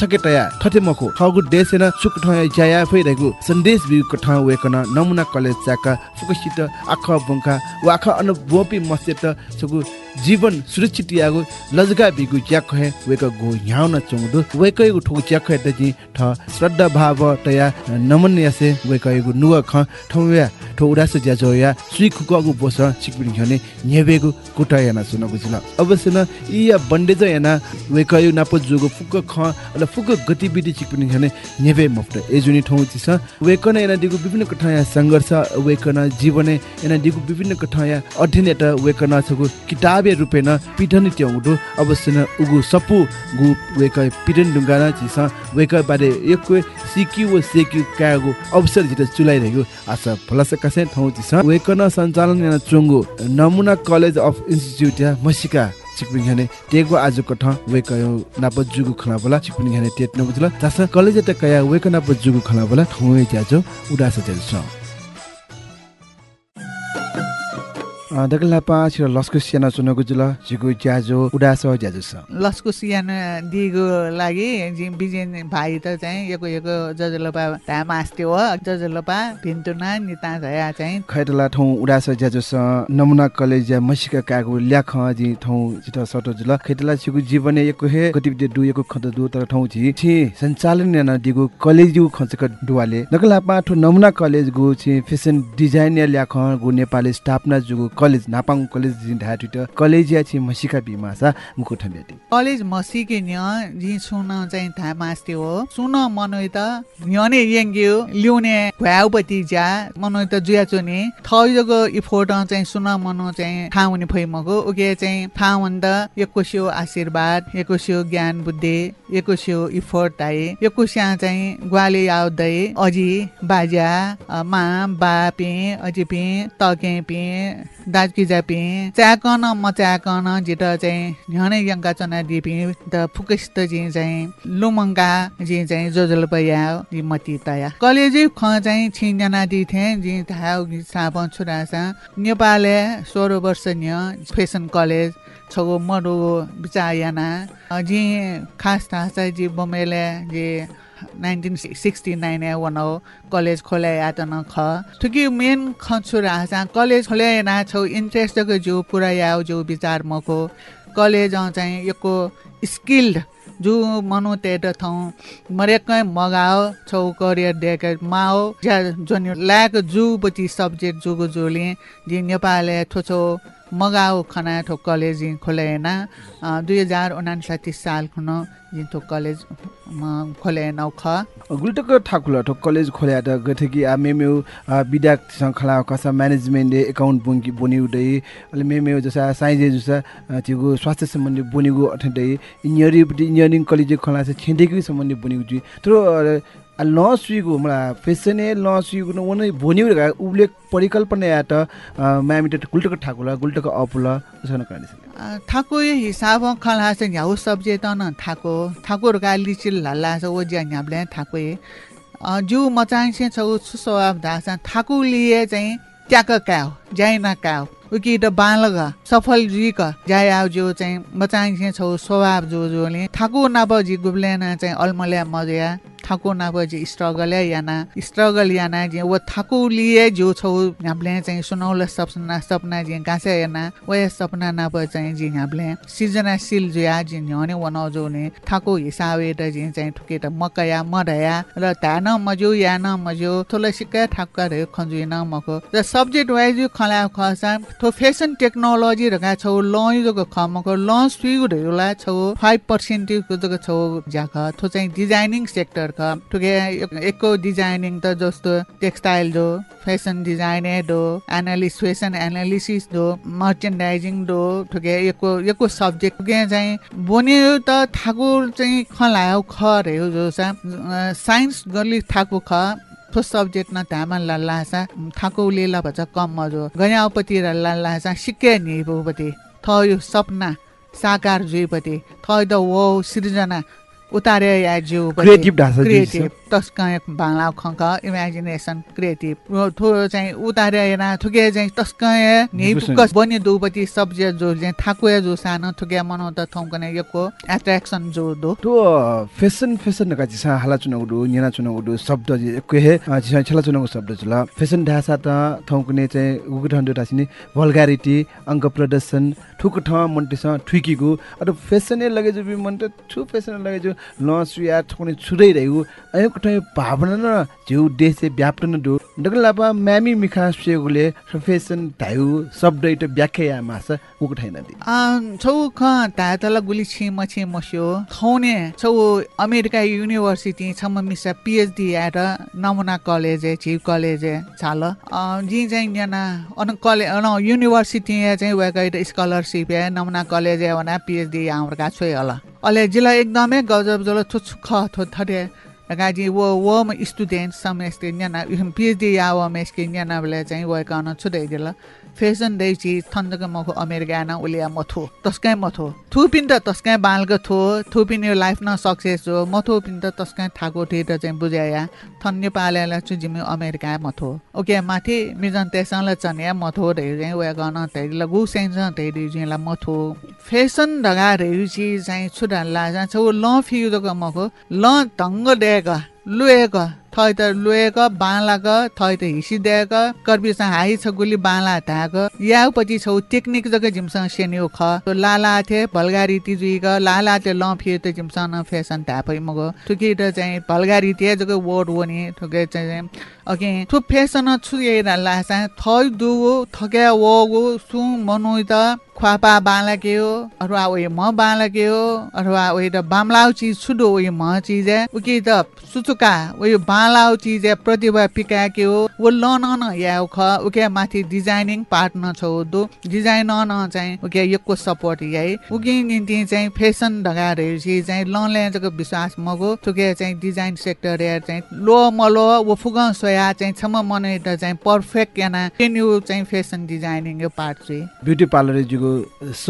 छके तया ठटे मको ठगु देशेन सुक ठया ज्या फै रहेको सन्देश बिउ कठा वेकन नमुना कलेज चाका फुकसित आख बंका वाख अन बोपी मस्ते त छगु जीवन सुरक्षित यागु लजगा बिगु ज्याक हे वेक गो याउन चोंगदु वेक गु ठगु ज्याक हे तजि ठ श्रद्धा भाव तया नमन यासे वेक गु नुवा ख ठौया ठो उडास ज्याजो या सुइ खुकगु बोस चिकबिन हने नेबेगु कुटा याना सुनगु जिला अवश्य न इया बन्डेज याना वेक यु नाप जुगु फुक ख अल फुक गतिविधि चिकबिन हने नेबे मफ्ट एजुनी ठौ चिस। वेक न याना दिगु विभिन्न कठाया संघर्ष वेक न जीवने याना दिगु विभिन्न कठाया अध्ययन एटा वेक न छगु किताब काव्य रूपेण पिठनी ट्याउँदो अवश्य न उगु सपु गु वेक पिठन ढुङ्गाना चिस वेक बारे एक सिक्यु व सेक्यु कागु अवसर जित चुलाइरहेको आशा फलस कसे ठाउँ चिस वेक न सञ्चालन याना चोङ्गु नमुना कलेज अफ इन्स्टिट्युट या मसिका चिकपिङ हाने टेगो आज कठ वेक नाप जुगु खला बोला चिकपिङ हाने टेट नबुझला तास कलेज त कया वेक नाप जुगु खला बोला ठाउँ ज्याजो उडास दगला पाँच लस्कु सियाना चुनको जुल जिगु ज्याजो उडास ज्याजो छ। लस्कु सियाना दिगो लागि बिजेन भाइ त चाहिँ यको यको जजलोपा धाम आस्ते हो। जजलोपा भिन्तुना निता झया चाहिँ खैटला ठौ उडास ज्याजो छ। नमुना कलेज मसिका कागु ल्याख जि ठौ जित सटो जुल। खैटला छिगु जीवन यको हे गतिविधि दु यको खत दु तर ठौ छि छि सञ्चालन न दिगु कलेज खचक दुवाले नगला पाठो नमुना कलेज गु छि फेसन डिजाइन ल्याख गु नेपाली स्टाफ न जुगु कलेज नापाङ कलेज जिन ढा ट्विटर कलेज या छि मसिका बिमासा मुखो ठम्याति कलेज मसिके न्य जि सुन चाहिँ था मास्ते हो। सुन मनोइ त न्यने यङ्ग्यो ल्युने भ्याउपति ज्या मनोइ त जुया चोने थैजको इफोर्ट चाहिँ सुन मनो चाहिँ ठाउँ हुने फैमको उके चाहिँ ठाउँ भन्दा एकोस्यो आशीर्वाद एकोस्यो ज्ञान बुद्धि एकोस्यो इफोर्ट ताए एकोस्या चाहिँ ग्वाले आउँदै अझी बाजा मा बा पे अझी पे तके पे दाजकी जापि च्याकन म च्याकन जित चाहिँ न्याने यङ्का चना दिपि द फुकस्त जी चाहिँ लुमङ्गा जी चाहिँ जोजलपया जी मती तया। कलेज ख चाहिँ छिन्जना दि थे जी थाउ साप छुरासा। नेपालले सोह्र वर्ष फेसन कलेज छगो मडो बिचायाना। जी खास थाहा छ जी बमेले जी नाइन्टिन सिक्सटी नाइन वन हो कलेज खोले या त न ख थुकी मेन खछु रासा कलेज खोले ना छौ इन्ट्रेस्ट जो पुरा याउ जो विचार मको। कलेज चाहिँ यको स्किल्ड जो मनु तेट ठाउँ मरेकै मगाओ छौ करियर देख माओ। ज्या जोन ल्याक जुपट्टि सब्जेक्ट जुगो जोले जी नेपालले थोछो मगाओ खना ठो कलेज खोलेना। दुई हजार उनासाठी साल खुन जिन्थो कलेज खोले नौ ख। गुल्टक ठाकुला ठो कलेज खोल्या त गथे कि मेमेउ बिदा खला कसा म्यानेजमेन्ट एकाउन्ट बुङ्की बोनि उदै अहिले मेमेउ जसा साइजे जसा त्यो स्वास्थ्य सम्बन्धी बोनिगु अठै इन्जिनियरिङ इन्जिनियरिङ कलेज खला छेडेकै सम्बन्धी बोनिगु जुइ तर ल सुइगु मलाई फेसने ल सुइगु न वनै बोनिउ उले परिकल्पना या त म्यामिट गुल्टक ठाकुला गुल्टक अपुला उसन कानि ठाको हिसाब खला छ न्याउ सब्जेक्ट न ठाको ठाकुर का लिचिल लाला छ ओ ज्या न्याब्ले ठाको जु मचाङ से छौ सुसवाब दासा ठाकु लिए चाहिँ ट्याक काउ जाइना काउ उकि त बालग सफल जिक जाय आउ जो चाहिँ मचाङ से छौ स्वभाव जो जोले ठाकु नाब जि गुब्लेन चाहिँ अल्मल्या मजया ठाकु नाब जी स्ट्रगल याना स्ट्रगल याना जे वो ठाकु लिए जो छौ हामीले चाहिँ सुनौल सपना सपना जे गासे याना वो सपना नाब चाहिँ जी हामीले सृजनाशील जो या जी न्यने वन जो ने ठाकु हिसाबे त जे चाहिँ ठुके त मकया मडया र तान मजो या न मजो थोला सिक्का ठाक्का रे खन्जु न मको। र सब्जेक्ट वाइज खला खसा थो फेसन टेक्नोलोजी रका छौ लय जो खमको ल सुइगु ढेला छौ 5% को जो छौ जाका थो चाहिँ डिजाइनिङ सेक्टर ठुके एकको डिजाइनिङ त जस्तो टेक्सटाइल दो फेसन डिजाइन दो एनालिस फेसन एनालिसिस दो मर्चेन्डाइजिङ दो ठुके एकको एकको सब्जेक्ट के चाहिँ बोन्यो त ठाकुर चाहिँ खलायो ख रे जो साइन्स गर्ली ठाकु ख थो सब्जेक्ट न धामा लासा ठाकुले ल भन्छ कम मजो गयापति र लासा सिक्के निपति थ यो सपना साकार जुइपति थ द वो सृजना उतारे या जो क्रिएटिभ ढाँचा क्रिएटिभ तस्काय भाला खङ्क इमेजिनेसन क्रिएटिभ थो चाहिँ उतारे हेरा थुके चाहिँ तस्काय निपुकस बनि दुपति सब्जेक्ट जो चाहिँ ठाकुए जो सानो थुके मनाउ त थौकने यको एट्र्याक्सन जो दो। तो फेसन फेसन का जिसा हाला चुनाउ दु निना चुनाउ दु शब्द जे के हे जिसा छला चुनाउ शब्द जुल फेसन ढासा त थौकने चाहिँ उगु ठन्डो ढासिनी भल्गारिटी अङ्क प्रदर्शन ठुक ठ मन्टिस ठुकीगु अरु फेसन लगे जो बि मन्ट छु फेसन लगे जो ल सुया ठुकने छुदै रह्यो। कठै भावना न जिउ देश व्याप्त न दु डगल लापा म्यामी मिखा सुगुले फेसन धायु शब्द इट व्याख्या या मास उगु ठैन दि छौ ख तातला गुली छि मछि मस्यो खौने छौ अमेरिका युनिभर्सिटी छम मिसा पिएचडी आएर नमुना कलेज चिफ कलेज छाल जी चाहिँ जना अन कले अन युनिभर्सिटी चाहिँ वेक स्कलरसिप नमुना कलेज वना पिएचडी हाम्रो छोइ होला। अहिले जिल्ला एकदमै गजब जल थुच्ख थो थरे गाजी वो वो स्टुडेन्ट समयस्ते न्याना पिएचडी या वो मेस्के न्याना बेला चाहिँ वेक छुदै दिला फेसन देउची थन्दक मखो अमेरिकाना उलिया मथो तस्कै मथो थुपिन त तस्कै बालक थो थुपिन यो लाइफ न सक्सेस हो। मथो पिन त तस्कै थाको थिएट चाहिँ बुझाया थन नेपाललाई छु जिमी अमेरिका मथो ओके माथि मिजन तेसँग चन्या मथो ढेउ चाहिँ उयो गर्न धेरै लगु सेन्स धेरै जिला मथो फेसन ढगा ढेउ चिज चाहिँ छुडाला छ ल फिउ मखो ल ढङ्ग देगा लुएक थै त लुएक बाँलाक थै त हिसिदिएक कर्बिसँग हाई छ गुली बाँला धाक याउपट्टि छौ टेक्निक जग्गा जिमसँग सेन्यो ख लाला थे भलगारी तिजुइक लाला ते ल फिर त जिमसँग फेसन धापै मगो ठुकी त चाहिँ भलगारी ते जग्गा वर्ड हो नि ठुके चाहिँ अघि थु फेसन छु लासा थै दुगो थके वगो सु मनु त ख्वापा बाँलाके हो अथवा उयो म बाँलाके हो अथवा उयो त बामलाउ चिज छुडो उयो म चिज उके त सुचुका उयो बाँलाउ चिज प्रतिभा पिकाके हो वो लन न या ख उके माथि डिजाइनिङ पार्ट न छौ दो डिजाइन न चाहिँ उके यको सपोर्ट है उके निम्ति चाहिँ फेसन ढगा रहेपछि चाहिँ लनले विश्वास मगो तुके चाहिँ डिजाइन सेक्टर या चाहिँ लो मलो वो फुग सोया चाहिँ छम मनै त चाहिँ पर्फेक्ट याना केन यु चाहिँ फेसन डिजाइनिङ यो पार्ट चाहिँ। ब्युटी पार्लर जुगो स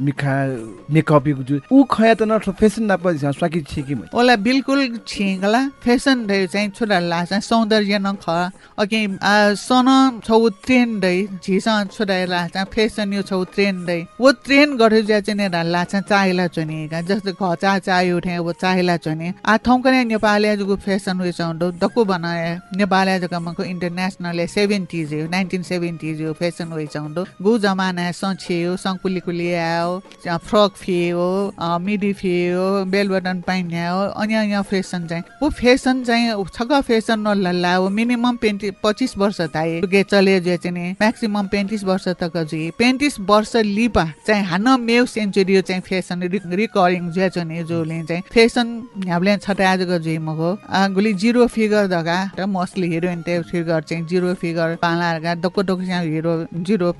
मिखा मेकअप जु उ खया त न फेसन ना प स्वाकी छिकी म ओला बिल्कुल छिगला फेसन दै चाहिँ छोरा लासा सौन्दर्य न ख अके सन छौ ट्रेन दै झिस छोरा लासा फेसन यो छौ ट्रेन दै। वो ट्रेन गरे ज्या चाहिँ ने लासा चाहिला चने का जस्तो घचा चाय उठे वो चाहिला चने। आ थौकने नेपाली जुगु फेसन वे चौंडो दको बनाए नेपाली जगह मको इंटरनेशनल 70s यो 1970s यो फेसन वे चौंडो गु जमाना सछियो संकुली कुली आयो फ्रक फियो मिडी फियो बेल बटन पाइन्यायो अन्य अन्य फेसन चाहिँ। ऊ फेसन चाहिँ छग फेसन नलल्ला हो मिनिमम पेन्टी पच्चिस वर्ष थाए। गे चले जे चाहिँ म्याक्सिमम पेन्टिस वर्ष तक जी पेन्टिस वर्ष लिपा चाहिँ हान मेउ सेन्चुरी चाहिँ फेसन रिकर्डिङ जे चाहिँ जोले चाहिँ। फेसन हामीले छटा आजको जी मगो गुली जिरो फिगर दगा र मोस्टली हिरोइन ते फिगर चाहिँ जिरो फिगर पालाहरूका डोको डोको चाहिँ हिरो जिरो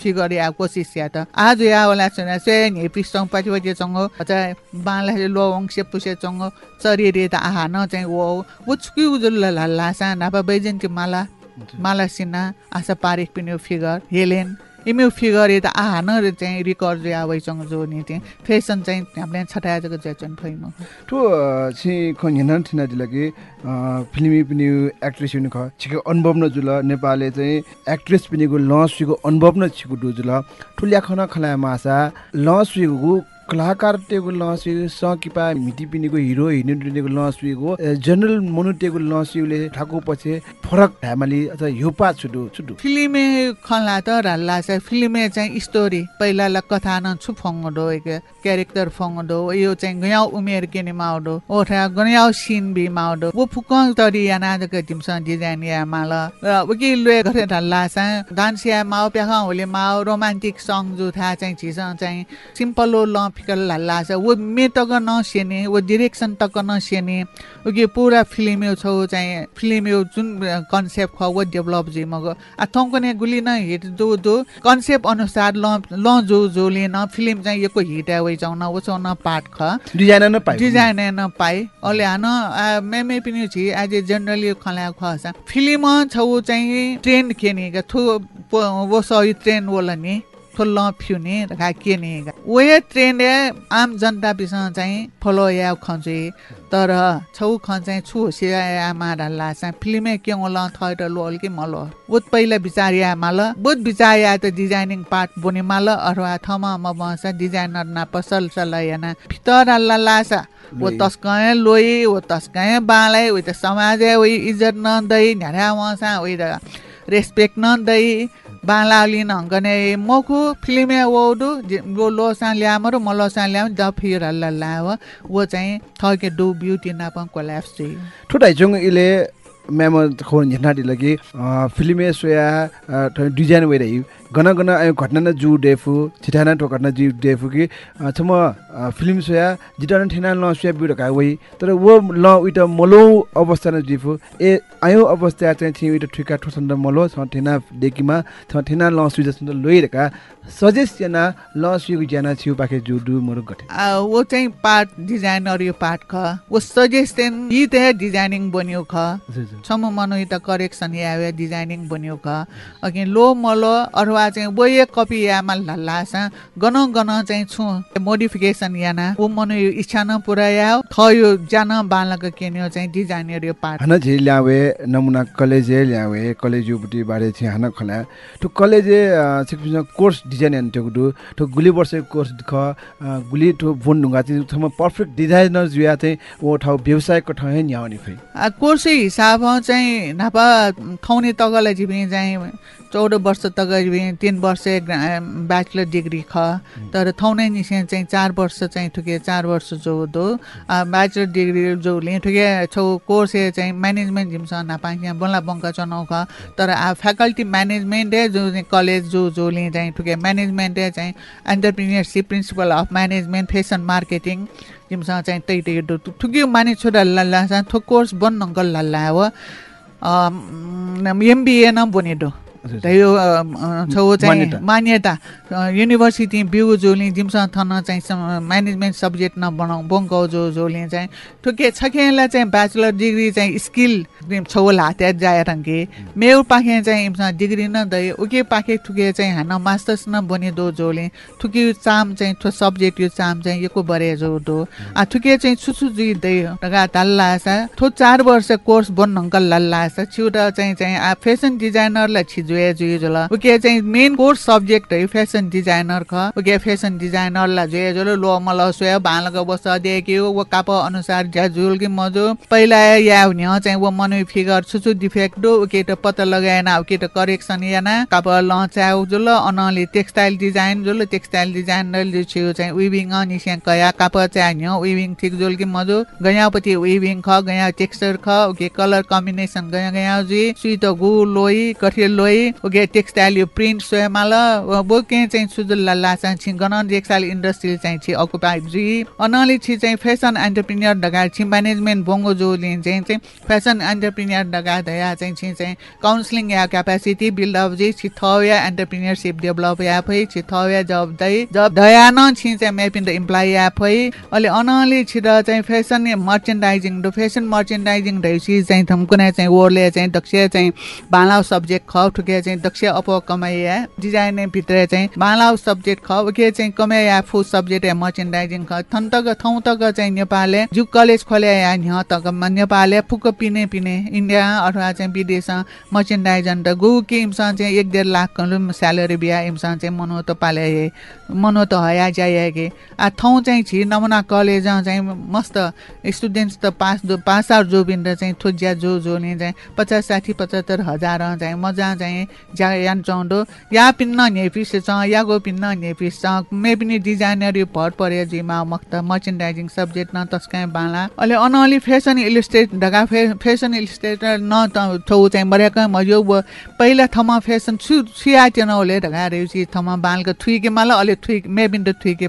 फिगर या कोसिस या त आज या वाला छुना से नि पिसङ पछि पछि चंग चाहिँ बाला लो वंश पुसे चंग चरी रे त आहा न चाहिँ वो उचकी उजुल लासा नापा बैजन के माला माला सिन्हा आशा पारेख पनि फिगर हेलेन इम्यु फिगर त आहा न रे चाहिँ रिकर्ड या वैसँग जो नि चाहिँ फेसन चाहिँ हामीले छटाएको चाहिँ फैम ठो छि खन हेन थिना दिलगे फिल्मी पनि एक्ट्रेस पनि ख। छिको अनुभव न जुल नेपालले चाहिँ एक्ट्रेस पनि गो अनुभव न छिको दु जुल। ठुल्या खन खला मासा लस कलाकार टेगु लसी स किपा मिटी पिनीको हिरो हिरोइन टेगु लसीको जनरल मनु टेगु लसीले ठाकु पछि फरक ढामाली अथवा युपा छुडु छुडु फिल्मे खला त राल्ला छ फिल्मे चाहिँ स्टोरी पहिला ला कथा न छु फङ्गडो एक क्यारेक्टर फङ्गडो यो चाहिँ गयाउ उमेर केने माउडो ओठा गयाउ सिन बि माउडो। वो फुक तरी या नाजक तिमस डिजाइन या माल। र उकि लुए गरे राल्ला छ डान्स या माउ प्याखा होले माउ रोमान्टिक सङ जो था चाहिँ छिस चाहिँ सिम्पल ल फिकल लाल्ला छ वो मे तक नसेने वो डिरेक्सन तक नसेने। उकि पुरा फिल्म यो छौ चाहिँ फिल्म यो जुन कन्सेप्ट ख वो डेभलप जे मग। आ थौकने गुली न हिट जो जो कन्सेप्ट अनुसार ल ल जो जोले न फिल्म चाहिँ यको हिट वइ चाउन वो चाउन पार्ट ख। डिजाइन न डिजाइन न पाए अहिले हान मेमे पनि छि ए जनरली खला खसा फिल्म छौ चाहिँ ट्रेन केने थु वो सही ट्रेन वला नि। फुल्ल फ्युने रखा केने वे ट्रेन आम जनता बिसँग चाहिँ फलो या खन्छ। तर छौ ख चाहिँ छु सिया माडल्ला चाहिँ फिल्मे के ल थैर लो अल्के मल। उत पहिला बिचारिया माल। बुत बिचारिया त डिजाइनिङ पार्ट बने माल। अथवा थमा म बस डिजाइनर ना पसल सलयना भितर अल्ला लासा। वो तस्काए लोई वो तस्काए बालै उ त समाज उही इज्जत न दै न्यारा वसा त रेस्पेक्ट न दै बालाली नगने मखु फिल्मे वोडु वो लोसा ल्यामरो म लोसा ल्याम द फिर लाव। वो चाहिँ थके डु ब्युटी नापं कोल्याप्स चाहिँ। ठुटाइ जोङ इले म्याम खो झन्डा दिलगे फिल्मे सोया डिजाइन वइरहि गन गन आयो घटना न जु डेफु छिठाना ठो घटना जु डेफु कि छम फिल्म सोया जिटान ठेना ल सोया बिउ का वइ तर वो ल उइट मलो अवस्था न जिफु ए आयो अवस्था चाहिँ थि उइट ठिका ठोसन्द मलो छ ठेना डेकीमा छ ठेना ल सुइ जसन्द लोइरका। सजेस्ट जना ल सुइगु ज्याना छिउ पाखे जु दु मोर गठे। आ, वो चाहिँ पार्ट डिजाइनर यो पार्ट ख। वो सजेसन यी त डिजाइनिङ बन्यो ख। सम्म मनो त करेक्सन या डिजाइनिङ बन्यो ख। अघि लो मलो अथवा चाहिँ वो एक कपी यामा लासा गन गन चाहिँ छु। मोडिफिकेसन याना वो मनो यो इच्छा न पुराया थ यो जान बालक केन्यो चाहिँ डिजाइनर यो पार्ट। हन झे ल्यावे नमुना कलेजे ल्यावे कलेज युबटी बारे छि हन खला। तो कलेजे सिकपिन कोर्स डिजाइन एन्ड टु दु तो गुली वर्ष कोर्स ख गुली तो बोन ढुंगा चाहिँ थम पर्फेक्ट डिजाइनर जुया चाहिँ ओ ठाउँ व्यवसायको ठाउँ है न्याउने फै। कोर्सै हिसाब चाहिँ नापा खौने तगलाई जिप्ने चाहिँ चौध वर्ष तक तिन वर्ष ब्याचलर डिग्री ख तर थौनै निसे चाहिँ चार वर्ष चाहिँ ठुके चार वर्ष जो दो ब्याचलर डिग्री जो लिएँ ठुके छौ कोर्स चाहिँ म्यानेजमेन्ट जिम्स नापाङ बोला बङ्का चनाउ ख। तर फ्याकल्टी म्यानेजमेन्ट जो चाहिँ कलेज जो जो लिएँ चाहिँ ठुके म्यानेजमेन्ट चाहिँ entrepreneurship principle of management fashion marketing जिमसँग चाहिँ त्यही त्यही ठुक्यो माने छोरा लल्ला थो कोर्स बन्न लल्ला हो एमबिए न बनेदो यो छौ चाहिँ मान्यता। युनिभर्सिटी बिउ जोली जिमसँग थन चाहिँ म्यानेजमेन्ट सब्जेक्ट नबनाउ बङ्काउ जो जोले चाहिँ ठुके छकेलाई चाहिँ ब्याचलर डिग्री चाहिँ स्किल छौ हात्या जाए रङ्गे मेउ पाखे चाहिँ डिग्री न दै उके पाखे ठुके चाहिँ हान मास्टर्स न बने दो जोले ठुके चाम चाहिँ थो सब्जेक्ट यो चाम चाहिँ यो बरे जो दो। आ ठुके चाहिँ सुसु जुइ दै टगा तल्ला थो चार वर्ष कोर्स बन अङ्कल लल्ला छिउटा चाहिँ चाहिँ फेसन डिजाइनरलाई छिज जुए जुए जुल। उके चाहिँ मेन कोर्स सब्जेक्ट है फेसन डिजाइनर ख। उके फेसन डिजाइनर ला जुए जुल लो मल सोया भालक बस देखियो वो काप अनुसार ज्या जुल कि मजो। पहिला या हुने चाहिँ वो मनु फिगर छुछु डिफेक्ट दो उके त पत्ता लगाएन उके त करेक्सन याना काप ल च्याउ जुल अनले टेक्सटाइल डिजाइन जुल टेक्सटाइल डिजाइन जो छिउ चाहिँ विभिङ निस्या कया। काप च्यान्यो विभिङ ठिक जुल कि मजो। गयापति विभिङ ख गया टेक्सचर ख उके कलर कम्बिनेसन गया गया जी। सुई त गु लोई कठिर लोई ओके टेक्सटाइल यो प्रिन्ट सोयमाल बोके चाहिँ सुजुल्ला लासा छि गन टेक्सटाइल इन्डस्ट्री चाहिँ छि अकुपाइ जी अनली छि चाहिँ फेसन एन्टरप्रेन्योर ढगा छि म्यानेजमेन्ट बोङ्गो जो चाहिँ चाहिँ फेसन एन्टरप्रेन्योर ढगा दया चाहिँ छि चाहिँ काउन्सिलिङ या क्यापेसिटी बिल्ड अप जी छि थया एन्टरप्रेन्योरसिप डेभलप या फै छि थया जब दै जब दया न छि चाहिँ मेप इन द इम्प्लोइ या फै अहिले अनली छि र चाहिँ fashion merchandising the fashion merchandising छि चाहिँ थम कुनै चाहिँ वर्डले चाहिँ दक्ष चाहिँ बाला सब्जेक्ट ख के चाहिँ दक्ष अप कमाइया डिजाइन भित्र चाहिँ मालाउ सब्जेक्ट ख। के चाहिँ कमाइया फुड सब्जेक्ट या मर्चेन्डाइजिङ ख। थन्तक थौ तक चाहिँ नेपालले जु कलेज खोले या न्य तक नेपालले फुक पिने पिने। इन्डिया अथवा चाहिँ विदेश मर्चेन्डाइजन त गु कि इमसँग चाहिँ एक डेढ लाख स्यालेरी बिहा इमसँग चाहिँ मनो त पाले मनो त हया जाए कि। आ थौ चाहिँ छि नमुना कलेज चाहिँ मस्त स्टुडेन्ट्स त पास पास आउट जो बिन्द चाहिँ थोज्या जो जो चाहिँ पचास साठी पचहत्तर हजार चाहिँ मजा चाहिँ ज्या यान या पिन्न नेपिस छ या गो पिन्न नेपिस छ मे पनि डिजाइनर यो भर परे जिमा मक्त मर्चेन्डाइजिङ सब्जेक्ट न तस्काइ बाला। अहिले अनअलि फेसन इलिस्ट्रेट ढगा फे फेसन इलिस्ट्रेटर न त छौ चाहिँ मर्याका मजो पहिला थमा फेसन छु छिया नहोले ढगा रेउसी थमा बालको थुइके माला अहिले थुइ मे बिन त थुइके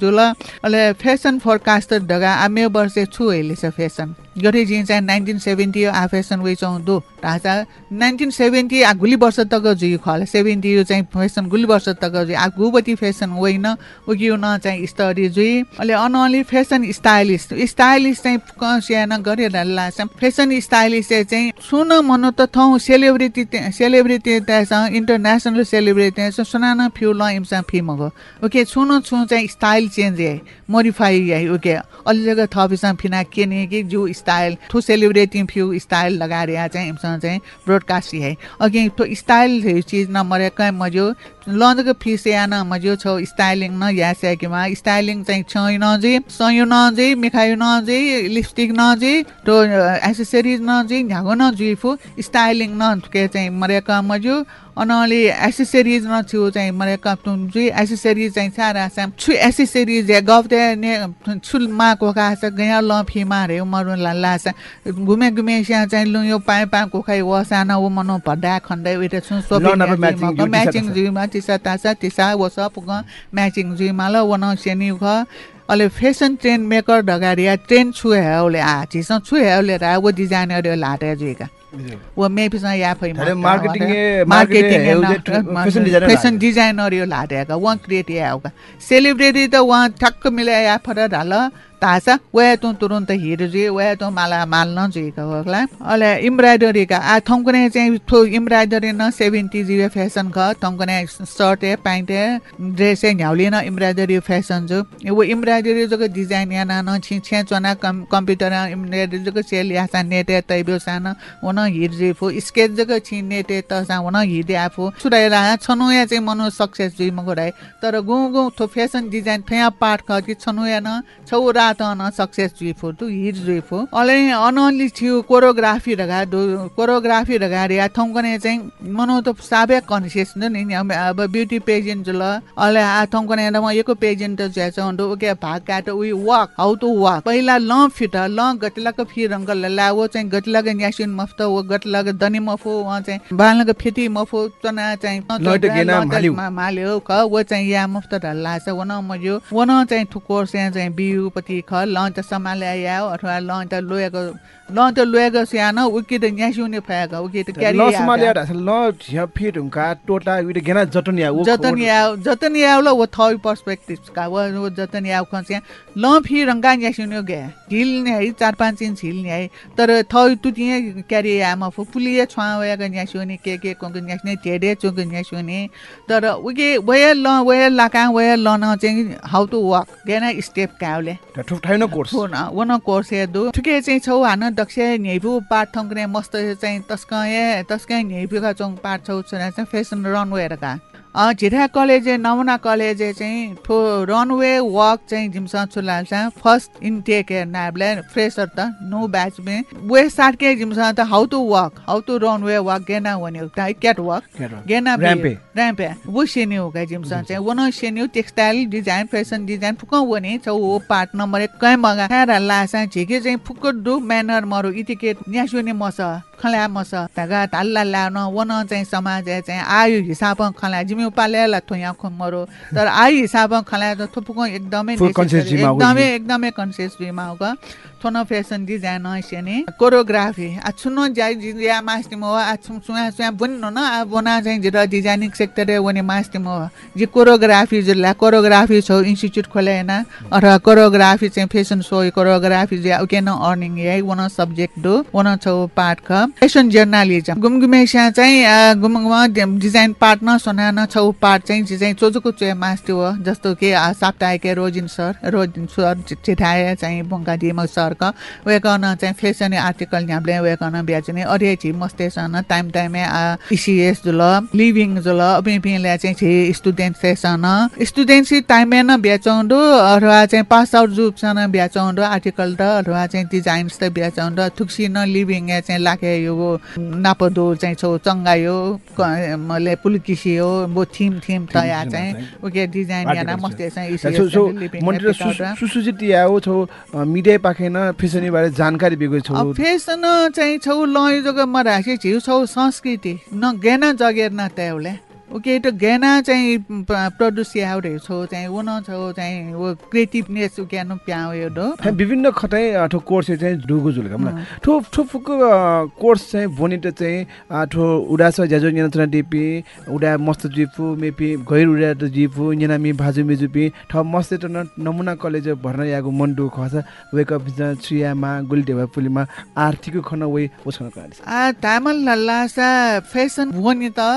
जुल। अहिले फेसन फोरकास्टर ढगा आमे वर्ष छु अहिले छ फेसन गरे जी चाहिँ नाइन्टिन सेभेन्टी आ फेसन वे चौधो ढाँचा नाइन्टिन सेभेन्टी आ गुली वर्ष तक जुई खल। सेभेन्टी यो चाहिँ फेसन गुली वर्ष तक जुई आ गुबती फेसन होइन। उगियो न चाहिँ स्टडी जुई अहिले अनअली फेसन स्टाइलिस्ट। स्टाइलिस्ट चाहिँ कसियान गरेर लाग्छ। फेसन स्टाइलिस्ट चाहिँ सुन मन त थौ सेलिब्रिटी सेलिब्रिटी त्यहाँसँग इन्टरनेसनल सेलिब्रिटी सुनाना फ्यु ल इम्सा फिमको ओके सुन छु चाहिँ स्टाइल चेन्ज है मोडिफाई है ओके। अलि जग्गा थपिसँग फिना के नि कि जो स्टाइल ठु सेलिब्रेटिङ फ्यु स्टाइल लगाएर चाहिँ इमसँग चाहिँ ब्रोडकास्ट है अघि ठो स्टाइल चिज न मरे मजो लजको फिस या न मजो छौ स्टाइलिङ न या स्याकेमा स्टाइलिङ चाहिँ छै नजी सयो नजी मिखायो नजी लिपस्टिक नजी तो एसेसरिज नजी झ्यागो न जुइफु स्टाइलिङ न के चाहिँ मरेका मजो अनले एसेसरिज न छु चाहिँ मरे कप्तुन जुइ एसेसरिज चाहिँ सारा साम छु एसेसरिज या गफ्ते ने छुल मा को का स गया ल फिमा रे मरु ला ला स घुमे घुमे स्या चाहिँ लु यो पाए पा को खाइ वसाना वो मनो भडा खण्डै उते छु म्याचिङ जुइमा तिसा तासा तिसा वो सब म्याचिङ जुइमा ल वन सेनि ख अहिले फेसन ट्रेन्ड मेकर ढगारिया ट्रेन्ड छु हेउले आ छिस छु हेउले रा वो डिजाइनर लाटे जुइका। वो मेफिसँग या फै मार्केटिङ मार्केटिङ फेसन डिजाइनर यो लाटेका उहाँ क्रिएट या सेलिब्रिटी त उहाँ ठक्क मिलाए या फर ढाल तासा वया तँ तुरन्त हिर्जे वया तँ माला माल्न जुइका होला अहिले इम्ब्राइडरीका आ थङ्कुने चाहिँ थो इम्ब्राइडरी न सेभेन्टी जिबी फेसन ख थङ्कुने सर्ट ए प्यान्ट ए ड्रेस ए झ्याउलिन इम्ब्राइडरी फेसन जो। वो इम्ब्राइडरी जग डिजाइन या न छि छे चना कम कम्प्युटर इम्ब्राइडरी जग सेल या सा नेटे तैबो सान वन हिर्जे फो स्केच जग छि नेटे त सा वन हिर्दे आफो छुराइरा छनु या चाहिँ मनो सक्सेस जुइ मगो राइ तर गु गु थो फेसन डिजाइन फेया पार्ट ख कि छनु या न छौ रा त न सक्सेस जुइफो तु हिट जुइफो अले अनली छिउ कोरियोग्राफी रगा दो कोरियोग्राफी रगा रे थौकने चाहिँ मनो त साबे कन्सियस न नि। अब ब्युटी पेजेन्ट जुल अले आ थौकने म एको पेजेन्ट ज्याच अन्डो ओके भाग काट we walk how to walk पहिला ल फिट ल गटलक फि रंग ला वो चाहिँ गटलक न्यासिन मफ्त वो गटलक दनी मफो व चाहिँ बालक फेति मफो तना चाहिँ माल्यु। मा- ख वो चाहिँ या मुफ्त ढल्ला छ वन मज्यो वन चाहिँ ठुकोर चाहिँ बिउपट्टि ख ल त सम्हाले या अथवा ल त लोएको ल त लोएको स्या न उकि त न्यासिउने फयाका उकि त क्यारी ल फिट हुँका टोटा उइटे गेना या वो जतन याव जतन ल वो थई पर्सपेक्टिभ का वो वो जतन याव खस्या ल फि रंगा न्यासिउने गे झिल ने है चार पाँच इंच झिल ने है। तर थई तु तिहे क्यारी यामा फु पुलिए छ्वा वयाका न्यासिउने के के कोक न्यासिने टेडे चोक न्यासिउने तर उके वया ल वया लाका वया ल न चाहिँ हाउ टु वक गेना स्टेप काउले। ठुठाइन कोर्स। हो न वन कोर्स दु। ठुके चाहिँ छौ हान दक्ष न्याइपु पाठ थङ्क्ने मस्त चाहिँ तस्का ए तस्का न्याइपुका चौङ पाठ छौ फेसन रनवे का अ झिरा कलेज नमुना कलेज चाहिँ ठो रनवे वक चाहिँ जिमसँग छुलाल्छ फर्स्ट इनटेक नाबले फ्रेसर त नो ब्याच में। वे सार्के जिमसँग त how to walk how to runway walk गेना भन्यो क्याट वक गेना. ऱ्याम्पे वो सेन्यु का जिमसँग चाहिँ। वन सेन्यु टेक्सटाइल डिजाइन फेसन डिजाइन फुक वने छौ वो पार्ट नम्बर एक कै मगा? खाएर लासा झिके चाहिँ फुक दु म्यानर मरो इटिकेट न्यासुने मस खला मस तगा ताल्ला लान वन चाहिँ समाज चाहिँ आयु हिसाब खला पाले ला थोया ख मरो तर आयु हिसाब खला त थुपुक एकदमै Full conscious necessary, जिम्मा हो थोन फेसन डिजाइन सेने कोरियोग्राफी। आ छुनो जाय जिया मास्टिम हो आ छु सुया सुया बन्नो न आ बना चाहिँ जिरा डिजाइनिङ सेक्टर वने मास्टिम हो जे कोरियोग्राफी जिल्ला कोरियोग्राफी छौ इन्स्टिट्युट खोले हैन अथवा कोरियोग्राफी चाहिँ फेसन सो कोरियोग्राफी ओके न अर्निङ है वन सब्जेक्ट दो वन छौ पार्ट ख। Fashion journalism. गुमगुमेसा चाहिँ गुमगुमा डिजाइन पार्ट न सोना न छौ पार्ट चाहिँ चाहिँ चोचोको चोया हो जस्तो कि साप्ताहिक रोजिन सर रोजिन सर चिठाए चाहिँ बङ्गा दिम सरका वेकन चाहिँ फेसन आर्टिकल न्याब्ले वेकन ब्याचने अरे छि मस्तेसन टाइम टाइमे इसिएस जुल लिभिङ जुल पिपिले चाहिँ छि स्टुडेन्ट सेसन। स्टुडेन्ट सी टाइमे न ब्याचौँडो अथवा चाहिँ पास आउट जुपसन ब्याचौँडो आर्टिकल त अथवा चाहिँ डिजाइन्स त ब्याचौँडो। थुक्सी न लिभिङ चाहिँ लाखे यो नापदो चाहिँ छौ चङ्गायो क- मले पुलकिसी हो बो थिम थिम तया चाहिँ ओके डिजाइन याना मस्ते चाहिँ लिभिङ सुसुजित या हो छौ मिडिया पाखेन फेसनी बारे जानकारी बेगो छौ? फेसन चाहिँ छौ लय जग्गा म राखे छौ संस्कृति। न गेना जगेर न त्याउले। ओके त गेना चाहिँ प्रड्युस याउरे छौ चाहिँ उन छौ चाहिँ वो क्रिएटिभनेस उके न प्याउ यो विभिन्न खतै ठो कोर्स चाहिँ डुगु जुल kamla ठो ठो फुक कोर्स चाहिँ बोनिट चाहिँ ठो उडा छ ज्याजो न्याना डिपी उडा मस्त जिपु मेपी गैर उडा त जिपु न्याना मि भाजु मेजुपी ठ मस्त त नमुना कलेज भर्न यागु मन्डु खस वेक अप छुयामा गुल्टेवा पुलिमा आर्थिक खन वे काले आ तामल लल्लासा फेसन भोनि त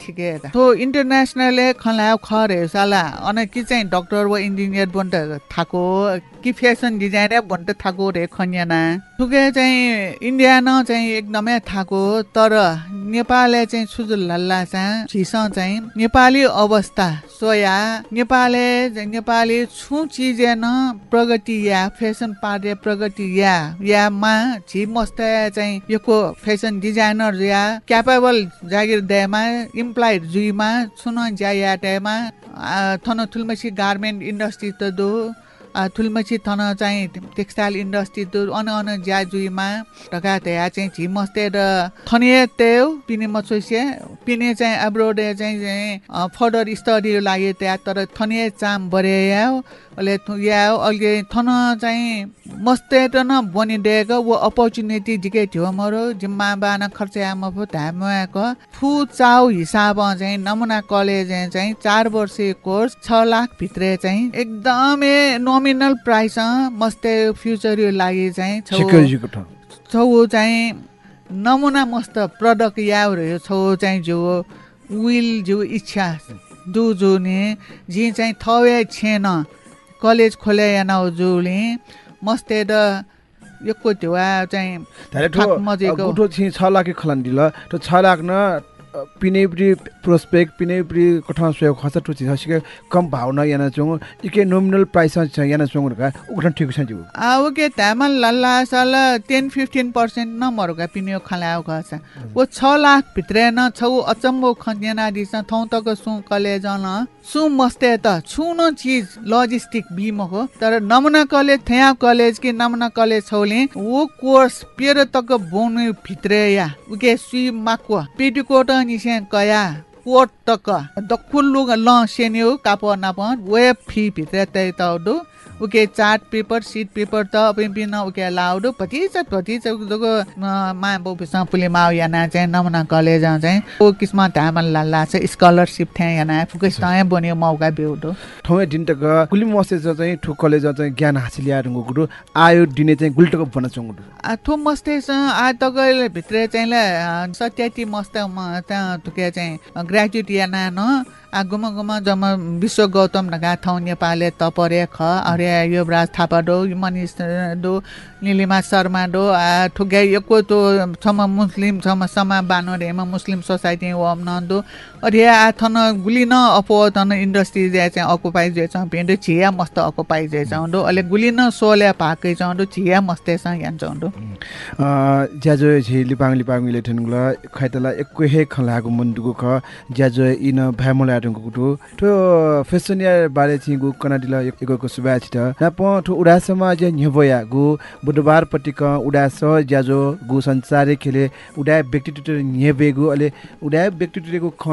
ठिकै तो इन्टरनेसनल खला खरे साला। अन कि चाहिँ डक्टर व इन्जिनियर बन्ट थाको कि फेसन डिजाइनर बन्ट थाको रे खन्याना। थुके चाहिँ इन्डिया न चाहिँ एकदमै थाको तर नेपालले चाहिँ सुजुल लल्लासा छिस चाहिँ नेपाली अवस्था सोया। नेपालले चाहिँ नेपाली छु चिज न प्रगति या फेसन पार्टे प्रगति या यामा छि मस्त चाहिँ योको फेसन डिजाइनर या क्यापेबल जागिर देमा इम्प्लाइड जुइमा सुन ज्या याटेमा थन थुल्मसी गार्मेन्ट इन्डस्ट्री त दो थुल्मसी थन चाहिँ टेक्सटाइल इन्डस्ट्री दो अन अन ज्या जुइमा ढका त्या चाहिँ छि मस्ते र थनिए तेउ पिने मचोइसे पिने चाहिँ एब्रोड चाहिँ फर्दर स्टडी लागि त्यहाँ तर थनिए चाम याओ अहिले या अहिले थन चाहिँ मस्ते त न बनिदिएको वो अपर्च्युनिटी जिके थियो मरो जिम्मा बाना खर्च आमा पो धामको फु चाउ हिसाब चाहिँ नमुना कलेज चाहिँ चार वर्षीय कोर्स छ लाख भित्र चाहिँ एकदमै नोमिनल प्राइस मस्ते फ्युचर यो लागि चाहिँ छौ चाहिँ नमुना मस्त प्रडक्ट याहरू छौ चाहिँ जो विल जो इच्छा जो जो ने जी चाहिँ थवे छेन कलेज खोले याना जुले मस्ते द यको त्यो चाहिँ ठो छि 6 लाख खलन दिल तो 6 लाख न पिनेब्री प्रोस्पेक्ट पिनेब्री कठा सोय खसा टुची हसिके कम भावना याना चोङ इके नोमिनल प्राइस छ याना चोङ रका उठन ठिक छ जिउ अब के तामल लल्ला साल टेन फिफ्टिन पर्सेन्ट न मरुका पिनियो खलाउ वो छ लाख भित्र न छौ अचम्बो खन्याना दिस थौ तक सु कलेज न सु मस्ते त छु न चिज लजिस्टिक बिमको तर नमुना कलेज थया कलेज के नमुना कलेज छौले वो कोर्स पेर तक बोनु भित्र या। उके सुई माको पेटिकोट निसे कया तक दक्कुल्लु ल सेन्यो काप नाप वे फी भित्र उके चार्ट पेपर सीट पेपर त पिन उके लाउडु पति छ जगो मा बोपिसा पुले माउ याना चाहिँ नमुना कलेज चाहिँ ओ किस्म धामन लाला छ स्कलरशिप थे याना फुकस तय बन्यो मौका बेउडो ठौँ दिन तक कुली मसे चाहिँ ठु कलेज चाहिँ ज्ञान हासिल या रंगो गुडु आयो दिने चाहिँ गुल्टक बन चंगु आ थो मस्ते स आ तगले भित्र चाहिँ ल सत्याति मस्त म त्यहाँ तुके चाहिँ ग्रेजुएट याना न आ गुम गुम जम विश्व गौतम ठाउँ नेपालले तपरे ख अरे युवराज थापा डो मनिष डो निलिमा शर्मा डो यको तो छम मुस्लिम छम समा बानो रेमा मुस्लिम सोसाइटी वम न दो अरे आ थन गुली न अपो तन इन्डस्ट्री जे चाहिँ अकुपाइ जे छ पेन्ड छिया मस्त अकुपाइ जे छ दो अले गुली न सोले पाकै छ दो छिया मस्ते छ यान छ दो। ज्याजो लिपाङ लिपाङ इले ठनगुला खैतला एकको हे खलागु मुन्डुगु ख ज्याजो इन भ्यामला टंगु कुटु ठो फेसन या बारे छिगु कनाडिला एकको सुबा छिट ना प ठो उडा समाज न्यबया गु बुधबार पटिक उडा स ज्याजो गु संसारे खेले उडा व्यक्तित्व न्यबेगु अले उडा व्यक्तित्वको ख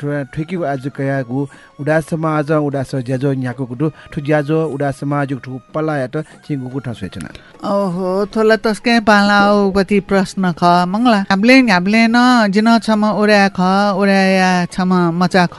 ठो ठेकी आज कया गु। उडा समाज उडा स ज्याजो न्याको कुटु ठो ज्याजो उडा समाज ठो पलाया त छिगु कुठा सोचना ओहो थोला तस्के पालाउ पति प्रश्न ख। मंगला हामीले हामीले न जिन छम उडा ख उडा छम मचा ख।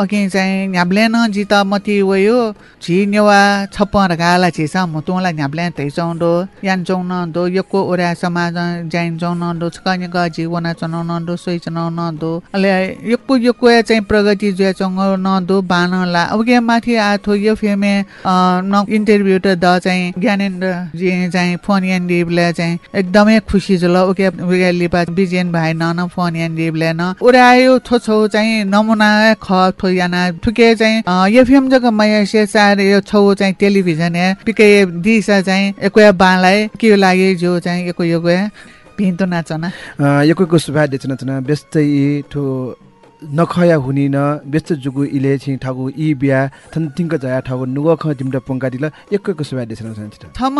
अघि चाहिँ हामीले न जित मति वयो। झि नेवा छप्प रकाला छिसा मुतुला हामीले तै चौंडो यान चौन दो यको ओरा समाज जाइन चौन छकन्य ग जीवन चनाउन दो सोइ चनाउन दो अले यको यको चाहिँ प्रगति जे चंग न बान ला। अब के माथि आ थो यो फेमे न इन्टरभ्यु त द चाहिँ ज्ञानेन्द्र जी चाहिँ फोन यान देवले चाहिँ एकदमै खुसी छ ल ओके लिपा बिजेन भाइ न फोन यान देवले न। ओरायो थो छौ चाहिँ नमुना ख थो याना ठुके चाहिँ एफएम जग मया से सार यो छौ चाहिँ टेलिभिजन या पिके दिसा चाहिँ एको बालाई के लागि जो चाहिँ एको यो? भिन्तो नाचना यको सुभा देचना चना व्यस्तै ठो नखया हुनी न व्यस्त जुगु इले छि ठागु इ बिया थन तिंक जया ठागु नुग ख दिमटा पंका दिल एक एक सुबा देसन सन छिटा थम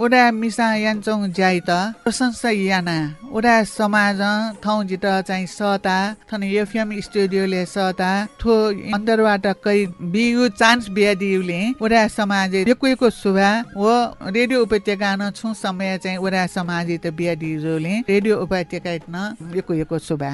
ओडा मिसा यान्छौ ज्याइ त प्रशंसा याना ओडा समाज थौ जित चाहिँ सता थन एफएम स्टुडियोले सता थो अन्दरबाट कै बियु चान्स बिया दिउले ओडा समाज एको एको सुभा व रेडियो उपत्यका न छु समय चाहिँ ओडा समाज त बिया दिउले रेडियो उपत्यका न एको एको सुभा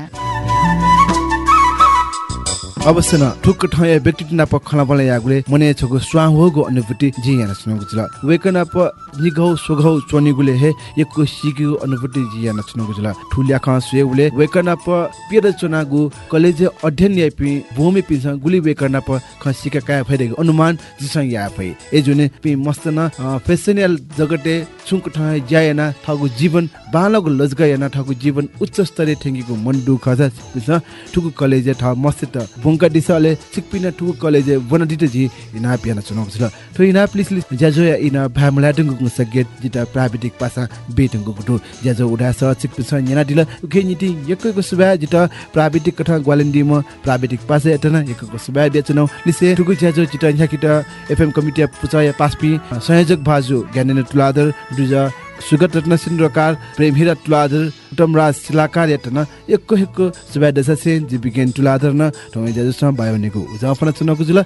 अवश्य न ठुक ठय व्यक्तित्व नाप खला बल यागुले मने छगु स्वाङ होगु अनुभूति जी याना सुनुगु जुल। वेकन अप निगौ सुगौ चोनिगुले हे यको सिगु अनुभूति जी याना सुनुगु जुल। ठुलिया ख सुएगुले वेकन अप पिर चुनागु कलेज अध्ययन यापि भूमि पिस गुली वेकन अप ख सिका काय भइदेगु अनुमान जिसं या भइ ए जुने पि मस्त न फेसनियल जगते छुक ठय ज्यायना थगु जीवन बालगु लजगा याना थगु जीवन उच्च स्तरीय ठेंगीगु मन दुख छ ठुकु कलेज ठ मस्त बुंका दिसले सिकपिना टु कलेज वनदित जी इना पियाना चुनाव छ तो इना प्लिज ज्याजो या इना भामला दंगु सगे जिता प्राविधिक पासा बेटंगु गुटु ज्याजो उडा स सिकपिस न्याना दिल उखे निति यकको सुबा जिता प्राविधिक कथा ग्वालेन्डी म प्राविधिक पासा एतना यकको सुबा दे चुनाव लिसे टुगु ज्याजो जिता न्याकिटा एफएम कमिटी पुचाय पासपी संयोजक भाजु ज्ञानेन्द्र तुलादर दुजा सुगत रत्न सिन्द्रकार प्रेम हिरा तुलाधर टमराज शिलाकार यतन एकको एकको सुबा दशा सेन जी बिगेन तुलाधर न ठमै जाजु सम बायोनेको उजा फना चुनको जुल